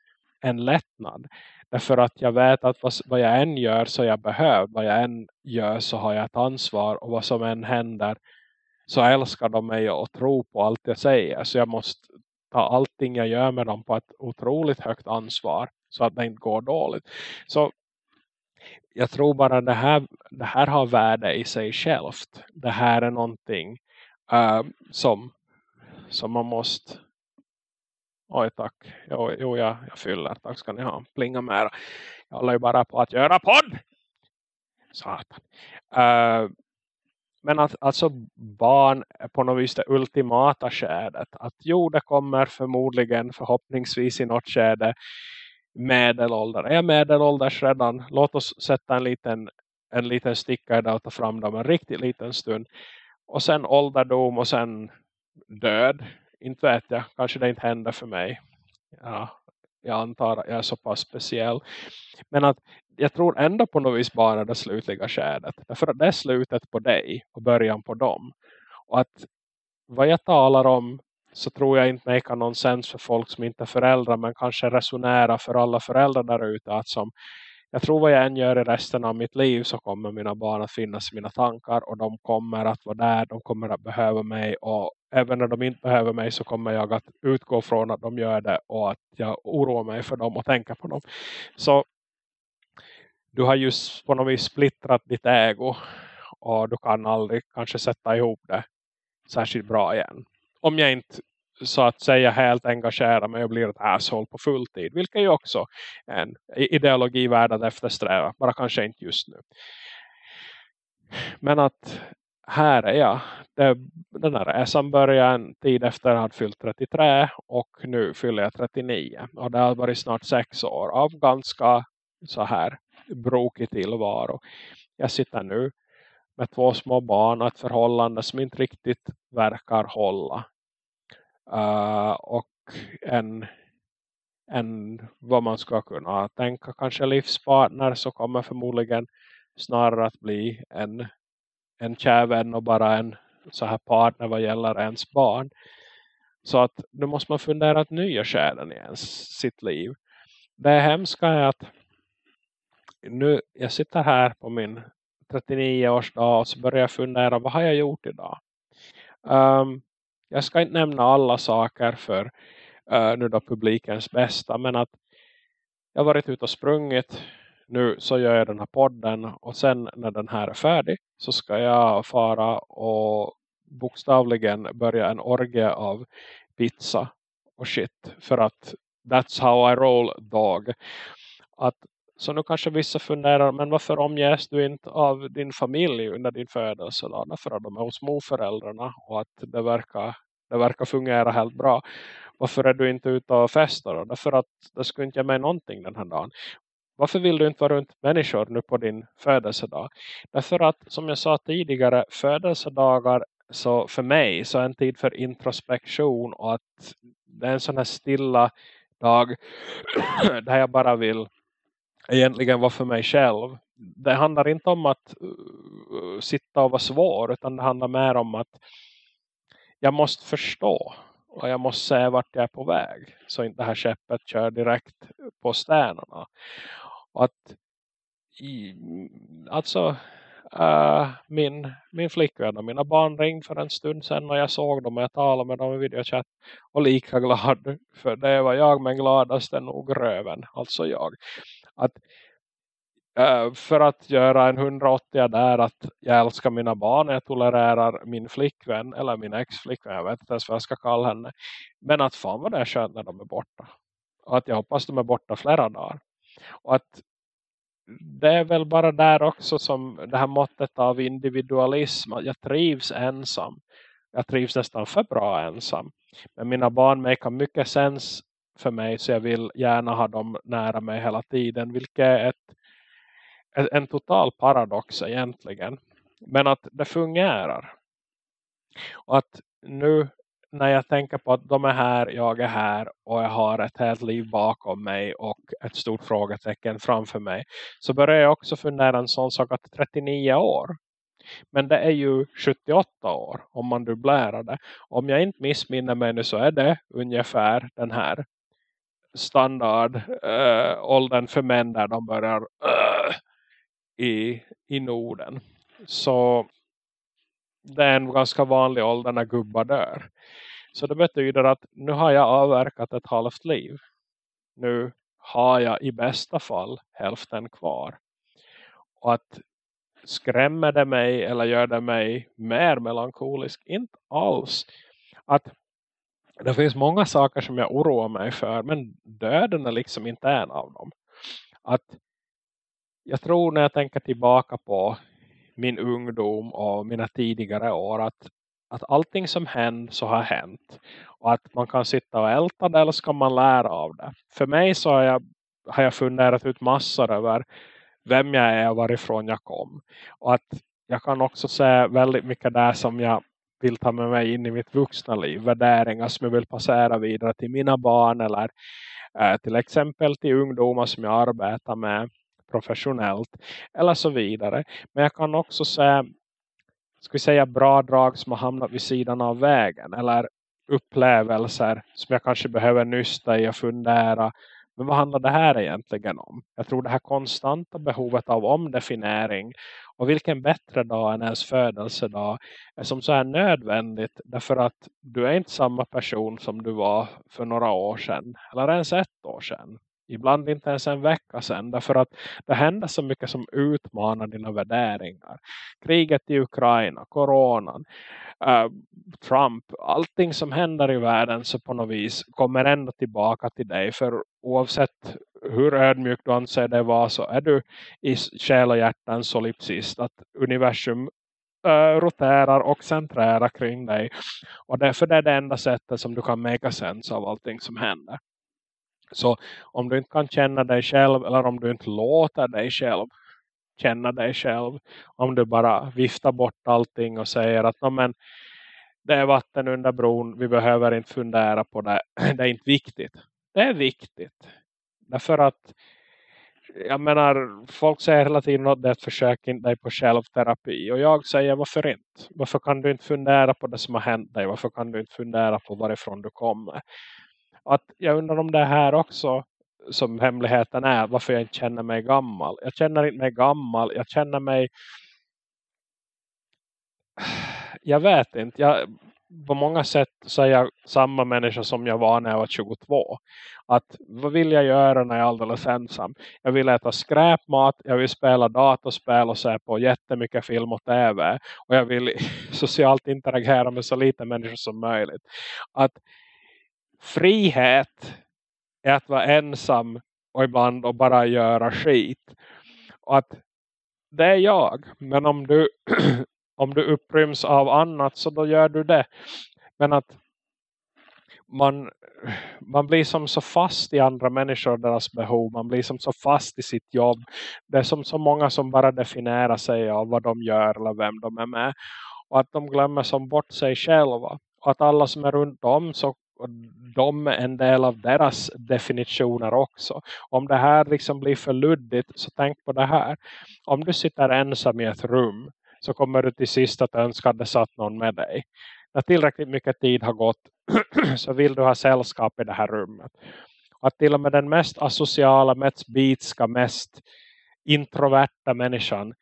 en lättnad. Därför att jag vet att vad, vad jag än gör så jag behöver. Vad jag än gör så har jag ett ansvar. Och vad som än händer så älskar de mig och tror på allt jag säger. Så jag måste ta allting jag gör med dem på ett otroligt högt ansvar. Så att det inte går dåligt. Så jag tror bara det här, det här har värde i sig självt. Det här är någonting uh, som, som man måste... Oj tack. Jo, jo jag, jag fyller. Tack ska ni ha. Plinga mera. Jag håller ju bara på att göra podd. Satan. Uh, men att alltså barn är på något vis det ultimata skädet. Att jo, det kommer förmodligen förhoppningsvis i något skäde medelålder. Är jag medelålders redan? Låt oss sätta en liten, en liten sticka där och ta fram dem en riktigt liten stund. Och sen ålderdom och sen död. Inte vet jag. Kanske det inte händer för mig. Ja, jag antar att jag är så pass speciell. Men att jag tror ändå på något vis bara det slutliga skedet. Därför att det är slutet på dig och början på dem. Och att vad jag talar om så tror jag inte make någon sens för folk som inte är föräldrar men kanske resonera för alla föräldrar där ute att som jag tror vad jag än gör i resten av mitt liv så kommer mina barn att finnas i mina tankar och de kommer att vara där, de kommer att behöva mig och även när de inte behöver mig så kommer jag att utgå från att de gör det och att jag oroar mig för dem och tänker på dem. Så du har just på något vis splittrat ditt ägo och du kan aldrig kanske sätta ihop det särskilt bra igen. Om jag inte så att säga helt engagerar mig och blir ett asshole på fulltid. Vilket ju också är en ideologi värd att eftersträva. Bara kanske inte just nu. Men att här är jag. Det, den här resan började en tid efter att jag hade fyllt 33 och nu fyller jag 39. Och det har varit snart sex år av ganska så här brokig tillvaro. Jag sitter nu med två små barn och ett förhållande som inte riktigt verkar hålla. Uh, och en, en vad man ska kunna tänka kanske livspartner så kommer förmodligen snarare att bli en, en kärvän och bara en så här partner vad gäller ens barn. Så att nu måste man fundera att nya skärden i ens sitt liv. Det hemska är att nu, jag sitter här på min 39-årsdag och så börjar jag fundera, vad har jag gjort idag? Um, jag ska inte nämna alla saker för uh, nu då publikens bästa, men att jag har varit ute och sprungit, nu så gör jag den här podden och sen när den här är färdig så ska jag fara och bokstavligen börja en orgie av pizza och shit för att that's how I roll dog. Att så nu kanske vissa funderar, men varför omges du inte av din familj under din födelse? Då? Därför att de är hos morföräldrarna och att det verkar, det verkar fungera helt bra. Varför är du inte ute och festar? Då? Därför att det skulle inte ge mig någonting den här dagen. Varför vill du inte vara runt människor nu på din födelsedag? Därför att, som jag sa tidigare, födelsedagar så för mig så är en tid för introspektion och att det är en sån här stilla dag <clears throat> där jag bara vill egentligen var för mig själv. Det handlar inte om att uh, uh, sitta och vara svår utan det handlar mer om att jag måste förstå och jag måste se vart jag är på väg så inte det här skeppet kör direkt på stjärnorna. Och att i, alltså uh, min, min flickvän och mina barn ringde för en stund sedan och jag såg dem och jag talade med dem i videochatt och lika glad för det var jag men gladast är nog röven, alltså jag att eh, för att göra en 180 där att jag älskar mina barn, jag tolererar min flickvän eller min ex-flickvän, jag vet inte ens vad jag ska kalla henne. Men att fan vad det är skönt när de är borta. Och att jag hoppas de är borta flera dagar. Och att det är väl bara där också som det här måttet av individualism. Att jag trivs ensam. Jag trivs nästan för bra ensam. Men mina barn märker mycket sens för mig så jag vill gärna ha dem nära mig hela tiden. Vilket är ett, en total paradox egentligen. Men att det fungerar. Och att nu när jag tänker på att de är här, jag är här och jag har ett helt liv bakom mig och ett stort frågetecken framför mig. Så börjar jag också fundera en sån sak att 39 år. Men det är ju 78 år om man dubblerar det. Om jag inte missminner mig nu så är det ungefär den här standardåldern eh, äh, för män där de börjar äh, i, i Norden. Så det är en ganska vanlig ålder när gubbar dör. Så det betyder att nu har jag avverkat ett halvt liv. Nu har jag i bästa fall hälften kvar. Och att skrämmer det mig eller gör det mig mer melankolisk? Inte alls. Att det finns många saker som jag oroar mig för. Men döden är liksom inte en av dem. Att jag tror när jag tänker tillbaka på min ungdom och mina tidigare år. Att, att allting som hänt så har hänt. Och att man kan sitta och älta det eller ska man lära av det. För mig så har jag, har jag funderat ut massor över vem jag är och varifrån jag kom. Och att jag kan också se väldigt mycket där som jag vill ta med mig in i mitt vuxna liv. Värderingar som jag vill passera vidare till mina barn eller Eh, till exempel till ungdomar som jag arbetar med professionellt. Eller så vidare. Men jag kan också säga ska vi säga bra drag som har hamnat vid sidan av vägen. Eller upplevelser som jag kanske behöver nysta i och fundera. Men vad handlar det här egentligen om? Jag tror det här konstanta behovet av omdefiniering och vilken bättre dag än ens födelsedag är som så här nödvändigt. Därför att du är inte samma person som du var för några år sedan. Eller ens ett år sedan. Ibland inte ens en vecka sedan. Därför att det händer så mycket som utmanar dina värderingar. Kriget i Ukraina, coronan, uh, Trump. Allting som händer i världen så på något vis kommer ändå tillbaka till dig. För oavsett hur ödmjuk du anser det vara så är du i själ och hjärta en solipsist. Att universum uh, roterar och centrerar kring dig. Och därför är det enda sättet som du kan make sense av allting som händer. Så om du inte kan känna dig själv eller om du inte låter dig själv känna dig själv. Om du bara viftar bort allting och säger att men, det är vatten under bron, vi behöver inte fundera på det. <clears throat> Det är inte viktigt. Det är viktigt. Därför att jag menar, folk säger hela tiden att det är ett försök dig på självterapi. Och jag säger, varför inte? Varför kan du inte fundera på det som har hänt dig? Varför kan du inte fundera på varifrån du kommer? Att jag undrar om det här också som hemligheten är varför jag inte känner mig gammal. Jag känner inte mig gammal. Jag känner mig jag vet inte. Jag, på många sätt så är jag samma människa som jag var när jag var 22. Att vad vill jag göra när jag är alldeles ensam? Jag vill äta skräpmat, jag vill spela datorspel och se på jättemycket film och tv. Och jag vill <laughs> socialt interagera med så lite människor som möjligt. Att frihet är att vara ensam och ibland och bara göra skit. Och att det är jag. Men om du, <clears throat> om du uppryms av annat så då gör du det. Men att man, <clears throat> man blir som så fast i andra människor och deras behov. Man blir som så fast i sitt jobb. Det är som så många som bara definierar sig av vad de gör eller vem de är med. Och att de glömmer som bort sig själva. Och att alla som är runt om så och de är en del av deras definitioner också. Om det här liksom blir för luddigt så tänk på det här. Om du sitter ensam i ett rum så kommer du till sist att önska att det satt någon med dig. När tillräckligt mycket tid har gått <clears throat> så vill du ha sällskap i det här rummet. Att till och med den mest asociala, mest bitska, mest introverta människan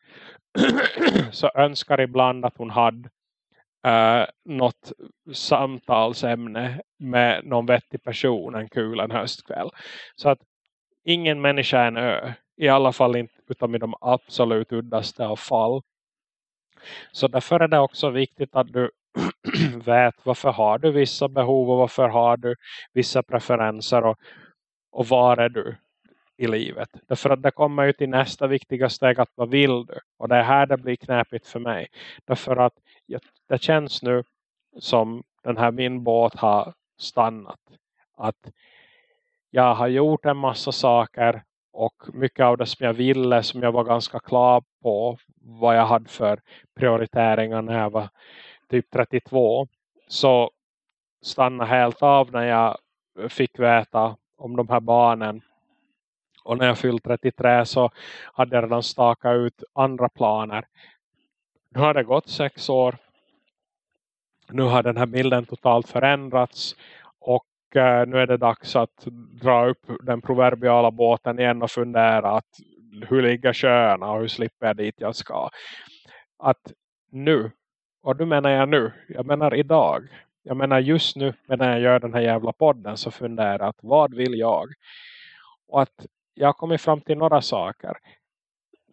<clears throat> så önskar ibland att hon hade uh, något samtalsämne med någon vettig person en kul en höstkväll. Så att ingen människa är en ö. I alla fall inte utom i de absolut uddaste av fall. Så därför är det också viktigt att du <clears throat> vet varför har du vissa behov och varför har du vissa preferenser och, och var är du i livet. Därför att det kommer ju till nästa viktiga steg att vad vill du? Och det är här det blir knäpigt för mig. Därför att det känns nu som den här min båt har stannat. Att jag har gjort en massa saker och mycket av det som jag ville som jag var ganska klar på vad jag hade för prioriteringar när jag var typ 32 så stannade helt av när jag fick veta om de här barnen och när jag fyllt 33 så hade jag redan stakat ut andra planer. Nu har det gått sex år. Nu har den här bilden totalt förändrats. Och eh, nu är det dags att dra upp den proverbiala båten igen och fundera att hur ligger sjöarna och hur slipper jag dit jag ska. Att nu, och du menar jag nu, jag menar idag. Jag menar just nu när jag gör den här jävla podden så funderar jag att vad vill jag? Och att jag har kommit fram till några saker.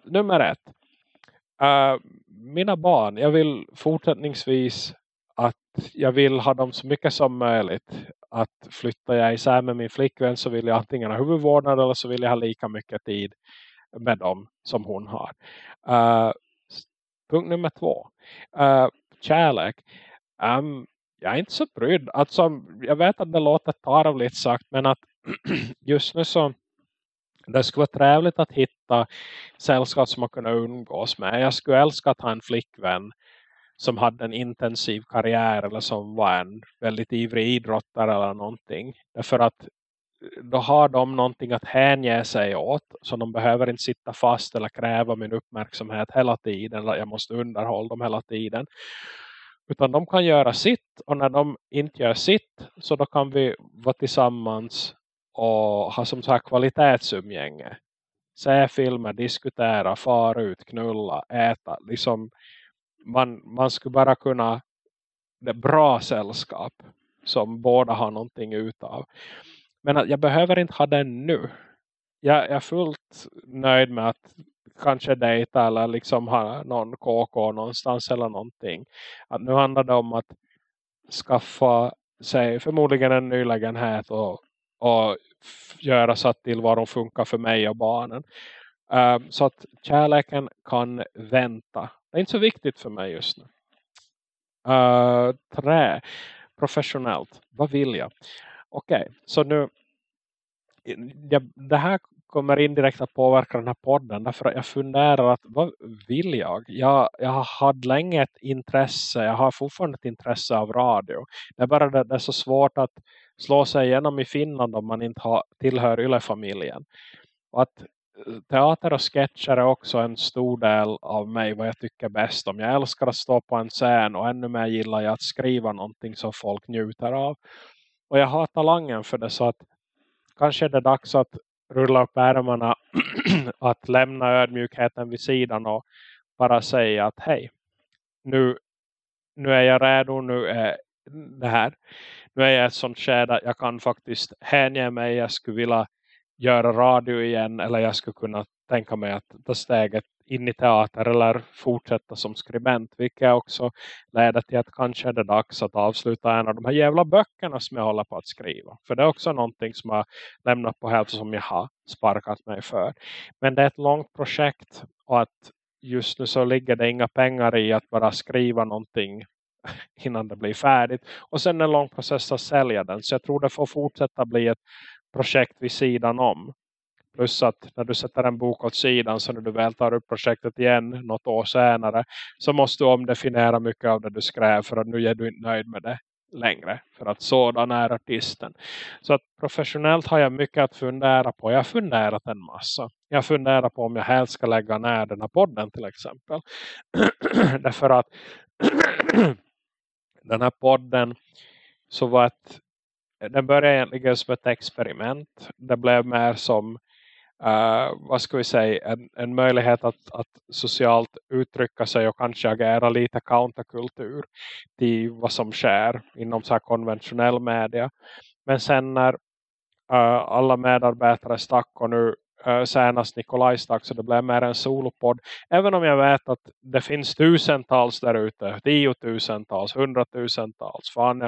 Nummer ett. Uh, mina barn, jag vill fortsättningsvis att jag vill ha dem så mycket som möjligt. Att flyttar jag isär med min flickvän så vill jag antingen ha huvudvårdnad eller så vill jag ha lika mycket tid med dem som hon har. Uh, punkt nummer två. Uh, kärlek. Um, jag är inte så brydd. Alltså, jag vet att det låter tarvligt sagt men att <clears throat> just nu så det skulle vara trevligt att hitta sällskap som man kunde umgås med. Jag skulle älska att ha en flickvän som hade en intensiv karriär eller som var en väldigt ivrig idrottare eller någonting. Därför att eh, då har de någonting att hänge sig åt. Så de behöver inte sitta fast eller kräva min uppmärksamhet hela tiden. Eller jag måste underhålla dem hela tiden. Utan de kan göra sitt. Och när de inte gör sitt. Så då kan vi vara tillsammans. Och ha som sagt kvalitetsumgänge. Se filmer, diskutera, fara ut, knulla, äta. Liksom man, man skulle bara kunna det bra sällskap som båda har någonting utav. Men jag behöver inte ha den nu. Jag, jag är fullt nöjd med att kanske dejta eller liksom ha någon KK någonstans eller någonting. Att nu handlar det om att skaffa sig förmodligen en ny lägenhet och, och göra så att tillvaron funkar för mig och barnen. Um, så att kärleken kan vänta. Det är inte så viktigt för mig just nu. Uh, trä. Professionellt. Vad vill jag? Okej, okay, så nu det här kommer indirekt att påverka den här podden. Därför att jag funderar att vad vill jag? Jag, jag har haft länge ett intresse. Jag har fortfarande ett intresse av radio. Det är bara det, det är så svårt att slå sig igenom i Finland om man inte har, tillhör Yle-familjen. Att eh, teater och sketcher är också en stor del av mig vad jag tycker bäst om. Jag älskar att stå på en scen och ännu mer gillar jag att skriva någonting som folk njuter av. Och jag har talangen för det så att kanske är det dags att rulla upp ärmarna <clears throat> att lämna ödmjukheten vid sidan och bara säga att hej, nu, nu är jag redo, nu är det här. Nu är jag ett sånt skede jag kan faktiskt hänge mig, jag skulle vilja göra radio igen eller jag skulle kunna tänka mig att ta steget in i teater eller fortsätta som skribent. Vilket också leder till att kanske är det dags att avsluta en av de här jävla böckerna som jag håller på att skriva. För det är också någonting som jag lämnat på hälsa som jag har sparkat mig för. Men det är ett långt projekt och att just nu så ligger det inga pengar i att bara skriva någonting <laughs> innan det blir färdigt. Och sen en lång process att sälja den. Så jag tror det får fortsätta bli ett projekt vid sidan om. Plus att när du sätter en bok åt sidan så när du väl tar upp projektet igen något år senare så måste du omdefiniera mycket av det du skrev för att nu är du inte nöjd med det längre. För att sådan är artisten. Så att professionellt har jag mycket att fundera på. Jag har funderat en massa. Jag funderar på om jag helst ska lägga ner den här podden till exempel. <clears throat> Därför att <clears throat> den här podden så var ett den började egentligen som ett experiment. Det blev mer som uh, vad ska vi säga, en, en möjlighet att, att socialt uttrycka sig och kanske agera lite counterkultur till vad som sker inom så här konventionell media. Men sen när uh, alla medarbetare stack och nu uh, senast Nikolaj stack så det blev mer en solopodd. Även om jag vet att det finns tusentals där ute, tiotusentals, hundratusentals. Fan,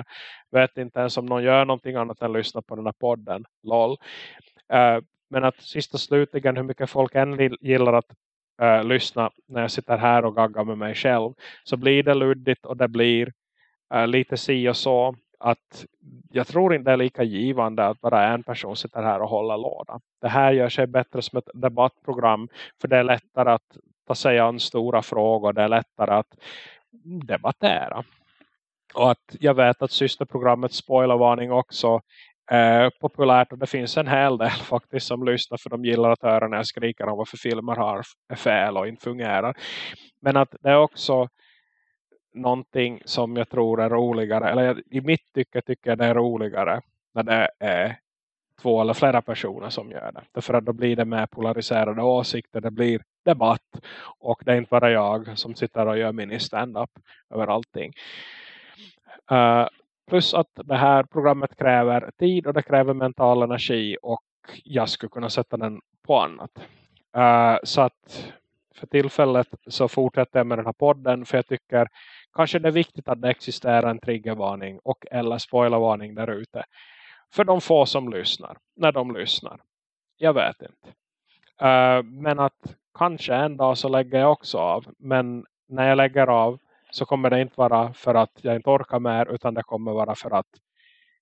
jag vet inte ens om någon gör någonting annat än lyssna på den här podden. Lol. Uh, men att sista slutligen hur mycket folk än gillar att uh, lyssna när jag sitter här och gaggar med mig själv. Så blir det luddigt och det blir uh, lite si och så. Att jag tror inte det är lika givande att bara en person sitter här och håller låda. Det här gör sig bättre som ett debattprogram. För det är lättare att ta sig an stora frågor. Det är lättare att debattera. Och att jag vet att systerprogrammet spoilervarning också eh, populärt och det finns en hel del <laughs> faktiskt som lyssnar för de gillar att höra när jag skriker om varför filmer har fel och inte fungerar. Men att det är också någonting som jag tror är roligare, eller i mitt tycke tycker jag det är roligare när det är två eller flera personer som gör det. Därför att då blir det mer polariserade åsikter, det blir debatt och det är inte bara jag som sitter och gör min stand-up över allting. Uh, Plus att det här programmet kräver tid och det kräver mental energi och jag skulle kunna sätta den på annat. Uh, så att för tillfället så fortsätter jag med den här podden för jag tycker kanske det är viktigt att det existerar en triggervarning och eller spoilervarning där ute. För de få som lyssnar, när de lyssnar. Jag vet inte. Uh, men att kanske en dag så lägger jag också av. Men när jag lägger av så kommer det inte vara för att jag inte orkar mer utan det kommer vara för att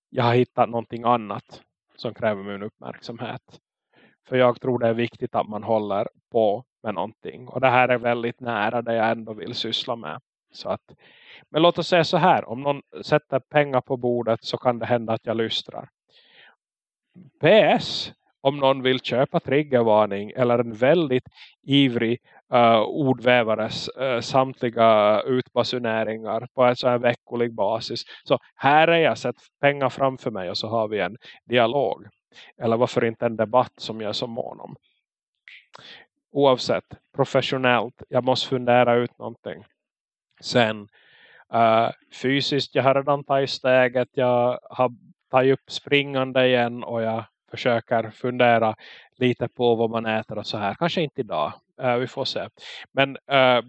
jag har hittat någonting annat som kräver min uppmärksamhet. För jag tror det är viktigt att man håller på med någonting. Och det här är väldigt nära det jag ändå vill syssla med. Så att, men låt oss säga så här. Om någon sätter pengar på bordet så kan det hända att jag lystrar. PS om någon vill köpa triggervarning eller en väldigt ivrig uh, ordvävares uh, samtliga utbasuneringar på en så här veckolig basis. Så här är jag sett pengar framför mig och så har vi en dialog. Eller varför inte en debatt som jag är så mån om. Oavsett, professionellt, jag måste fundera ut någonting. Sen uh, fysiskt, jag har redan tagit steget, jag har tagit upp springande igen och jag försöker fundera lite på vad man äter och så här. Kanske inte idag, uh, vi får se. Men uh,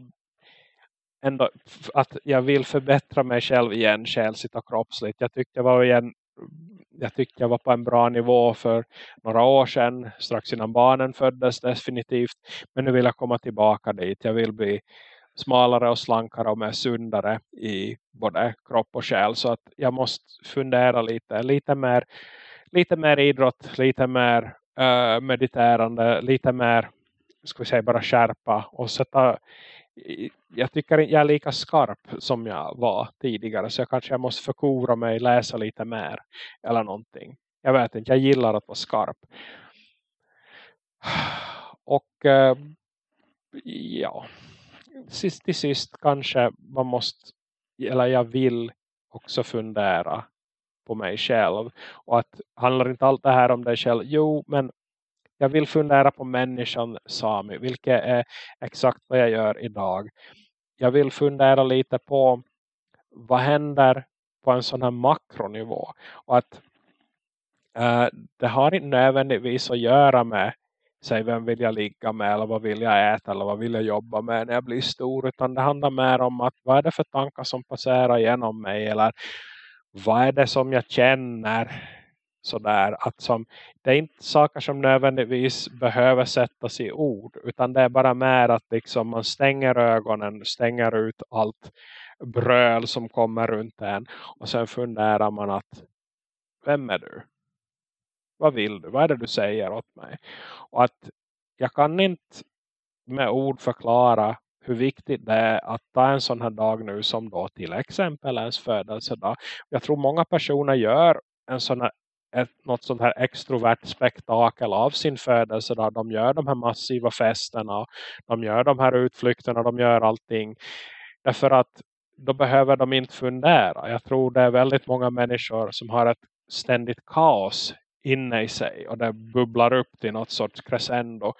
ändå att jag vill förbättra mig själv igen själsligt och kroppsligt. Jag tyckte jag var igen jag tyckte jag var på en bra nivå för några år sedan. Strax innan barnen föddes definitivt. Men nu vill jag komma tillbaka dit. Jag vill bli smalare och slankare och mer sundare i både kropp och själ. Så att jag måste fundera lite. Lite mer, lite mer idrott, lite mer uh, mediterande, lite mer ska vi säga bara skärpa och sätta jag tycker jag är lika skarp som jag var tidigare. Så jag kanske jag måste förkora mig, läsa lite mer. Eller någonting. Jag vet inte, jag gillar att vara skarp. <sighs> Och eh, ja, sist till sist kanske man måste, eller jag vill också fundera på mig själv. Och att handlar inte allt det här om dig själv? Jo, men jag vill fundera på människan Sami. Vilket är exakt vad jag gör idag. Jag vill fundera lite på vad händer på en sån här makronivå. Och att äh, det har inte nödvändigtvis att göra med säg vem vill jag ligga med eller vad vill jag äta eller vad vill jag jobba med när jag blir stor utan det handlar mer om att vad är det för tankar som passerar genom mig eller vad är det som jag känner sådär att som, det är inte saker som nödvändigtvis behöver sättas i ord utan det är bara mer att liksom man stänger ögonen, stänger ut allt bröl som kommer runt en och sen funderar man att vem är du? Vad vill du? Vad är det du säger åt mig? Och att jag kan inte med ord förklara hur viktigt det är att ta en sån här dag nu som då till exempel ens födelsedag. Jag tror många personer gör en sån här ett, något sånt här extrovert spektakel av sin födelsedag. De gör de här massiva festerna. De gör de här utflykterna. De gör allting. Därför att då behöver de inte fundera. Jag tror det är väldigt många människor som har ett ständigt kaos inne i sig. Och det bubblar upp till något sorts crescendo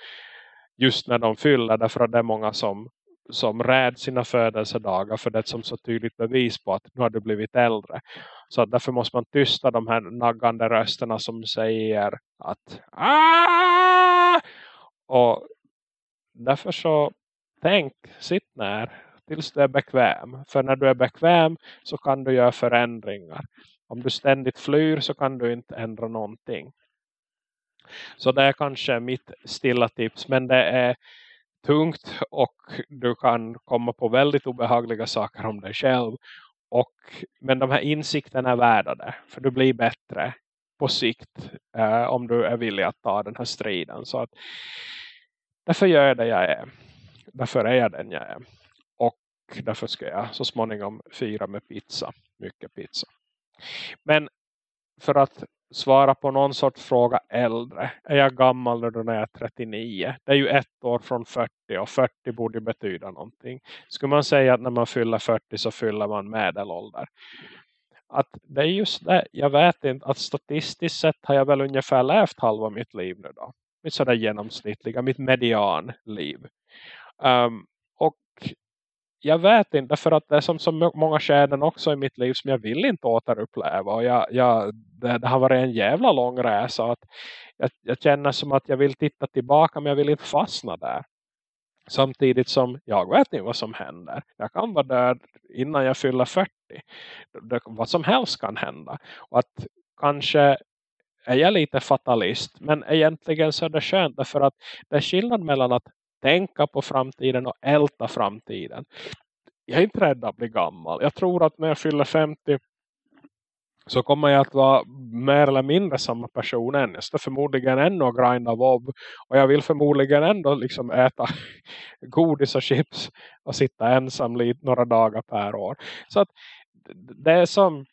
just när de fyller. Därför att det är många som som räd sina födelsedagar för det som så tydligt bevis på att nu har du blivit äldre. Så därför måste man tysta de här naggande rösterna som säger att Aah! och därför så tänk, sitt ner tills du är bekväm. För när du är bekväm så kan du göra förändringar. Om du ständigt flyr så kan du inte ändra någonting. Så det är kanske mitt stilla tips. Men det är tungt och du kan komma på väldigt obehagliga saker om dig själv. Och, men de här insikterna är värda det. För du blir bättre på sikt eh, om du är villig att ta den här striden. Så att, därför gör jag det jag är. Därför är jag den jag är. Och därför ska jag så småningom fira med pizza. Mycket pizza. Men för att svara på någon sorts fråga äldre. Är jag gammal nu när jag är 39? Det är ju ett år från 40 och 40 borde betyda någonting. Skulle man säga att när man fyller 40 så fyller man medelålder? Att det är just det, jag vet inte att statistiskt sett har jag väl ungefär levt halva mitt liv nu då. Mitt sådär genomsnittliga, mitt medianliv. Um, och jag vet inte för att det är som så många skärden också i mitt liv som jag vill inte återuppleva. Och jag, jag, det, det har varit en jävla lång resa att jag, jag, känner som att jag vill titta tillbaka men jag vill inte fastna där. Samtidigt som jag vet inte vad som händer. Jag kan vara död innan jag fyller 40 det, vad som helst kan hända. Och att kanske är jag lite fatalist men egentligen så är det skönt därför att det är skillnad mellan att tänka på framtiden och älta framtiden. Jag är inte rädd att bli gammal. Jag tror att när jag fyller 50 så kommer jag att vara mer eller mindre samma person än. Jag ska förmodligen ändå grinda vobb. Och jag vill förmodligen ändå liksom äta <laughs> godis och chips. Och sitta ensam lite några dagar per år. Så att det är som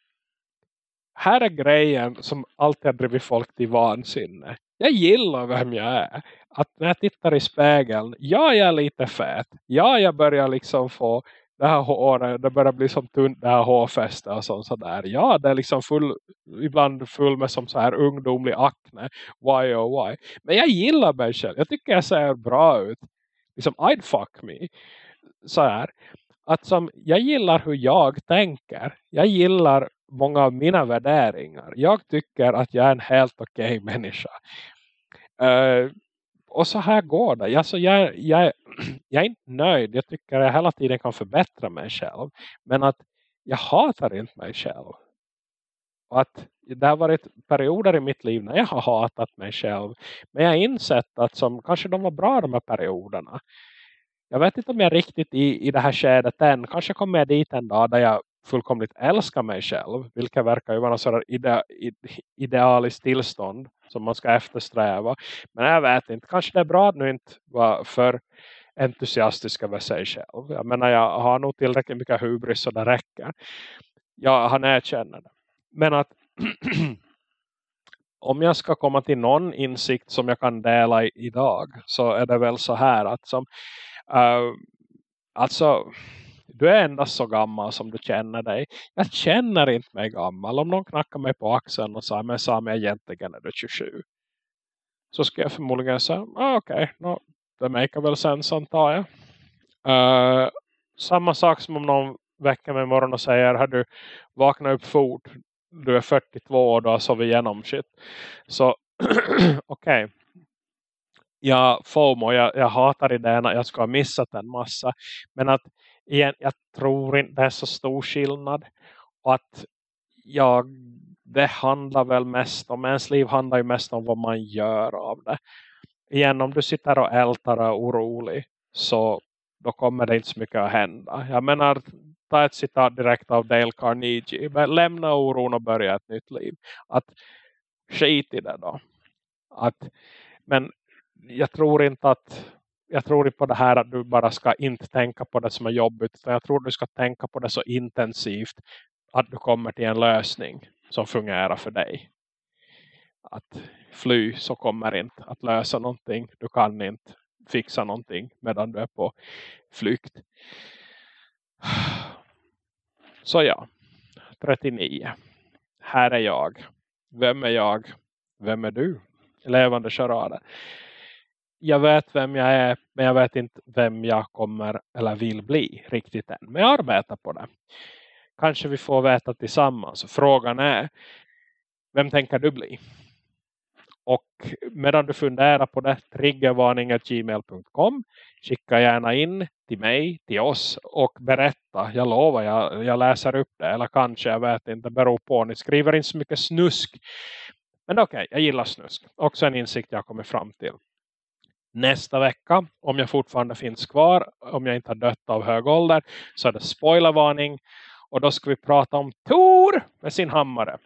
här är grejen som alltid har drivit folk till vansinne. Jag gillar vem jag är. Att när jag tittar i spegeln, ja jag är lite fet. Ja jag börjar liksom få det här håret, det börjar bli som tunt det här hårfästet och sånt sådär. Ja, det är liksom full, ibland full med som så här ungdomlig akne. Why oh why. Men jag gillar mig själv. Jag tycker jag ser bra ut. Liksom, I'd fuck me. Så här. Att som, jag gillar hur jag tänker. Jag gillar många av mina värderingar. Jag tycker att jag är en helt okej okay människa. Uh, och så här går det. Alltså jag, jag, <clears throat> jag är inte nöjd. Jag tycker att jag hela tiden kan förbättra mig själv. Men att jag hatar inte mig själv. Och att det har varit perioder i mitt liv när jag har hatat mig själv. Men jag har insett att som, kanske de var bra de här perioderna. Jag vet inte om jag är riktigt i, i det här skedet än. Kanske kommer jag dit en dag där jag fullkomligt älskar mig själv. Vilket verkar ju vara en sådär ide, idealiskt tillstånd som man ska eftersträva. Men jag vet inte, kanske det är bra att nu inte vara för entusiastisk över sig själv. Jag menar, jag har nog tillräckligt mycket hubris så det räcker. Ja, han erkänner det. Men att <clears throat> om jag ska komma till någon insikt som jag kan dela i, idag så är det väl så här att som uh, alltså du är endast så gammal som du känner dig. Jag känner inte mig gammal. Om någon knackar mig på axeln och säger, men Sami egentligen är du 27. Så ska jag förmodligen säga, ah, okej, okay, no, det makar väl sen antar jag. Uh, samma sak som om någon väcker mig imorgon och säger, har du vaknat upp fort? Du är 42 och du har sovit igenom shit. Så <clears throat> okej. Okay. Jag FOMO, jag, jag hatar idén att jag ska ha missat en massa. Men att igen, jag tror inte det är så stor skillnad. Och att jag, det handlar väl mest om, ens liv handlar ju mest om vad man gör av det. Igen, om du sitter och ältar och är orolig så då kommer det inte så mycket att hända. Jag menar, ta ett citat direkt av Dale Carnegie. Lämna oron och börja ett nytt liv. Att skit i det då. Att, men jag tror inte att jag tror inte på det här att du bara ska inte tänka på det som är jobbigt. Utan jag tror du ska tänka på det så intensivt att du kommer till en lösning som fungerar för dig. Att fly så kommer inte att lösa någonting. Du kan inte fixa någonting medan du är på flykt. <sighs> Så ja, 39. Här är jag. Vem är jag? Vem är du? Levande charader jag vet vem jag är men jag vet inte vem jag kommer eller vill bli riktigt än. Men jag arbetar på det. Kanske vi får veta tillsammans. Frågan är, vem tänker du bli? Och medan du funderar på det, triggervarning.gmail.com skicka gärna in till mig, till oss och berätta. Jag lovar, jag, jag läser upp det. Eller kanske, jag vet inte, beror på. Ni skriver inte så mycket snusk. Men okej, okay, jag gillar snusk. Också en insikt jag kommer fram till nästa vecka. Om jag fortfarande finns kvar. Om jag inte har dött av hög ålder. Så är det spoilervarning. Och då ska vi prata om Tor med sin hammare.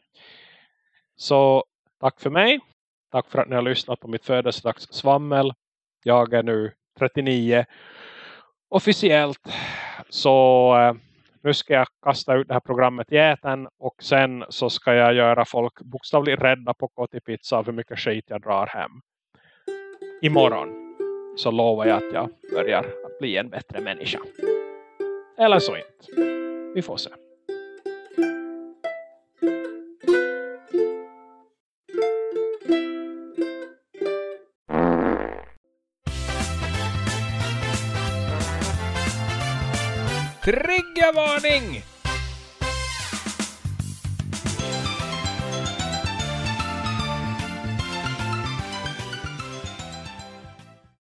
Så tack för mig. Tack för att ni har lyssnat på mitt födelsedagssvammel. Jag är nu 39 officiellt. Så eh, nu ska jag kasta ut det här programmet i äten. Och sen så ska jag göra folk bokstavligt rädda på Kotipizza av hur mycket skit jag drar hem imorgon så lovar jag att jag börjar att bli en bättre människa. Eller så inte. Vi får se. Triggervarning!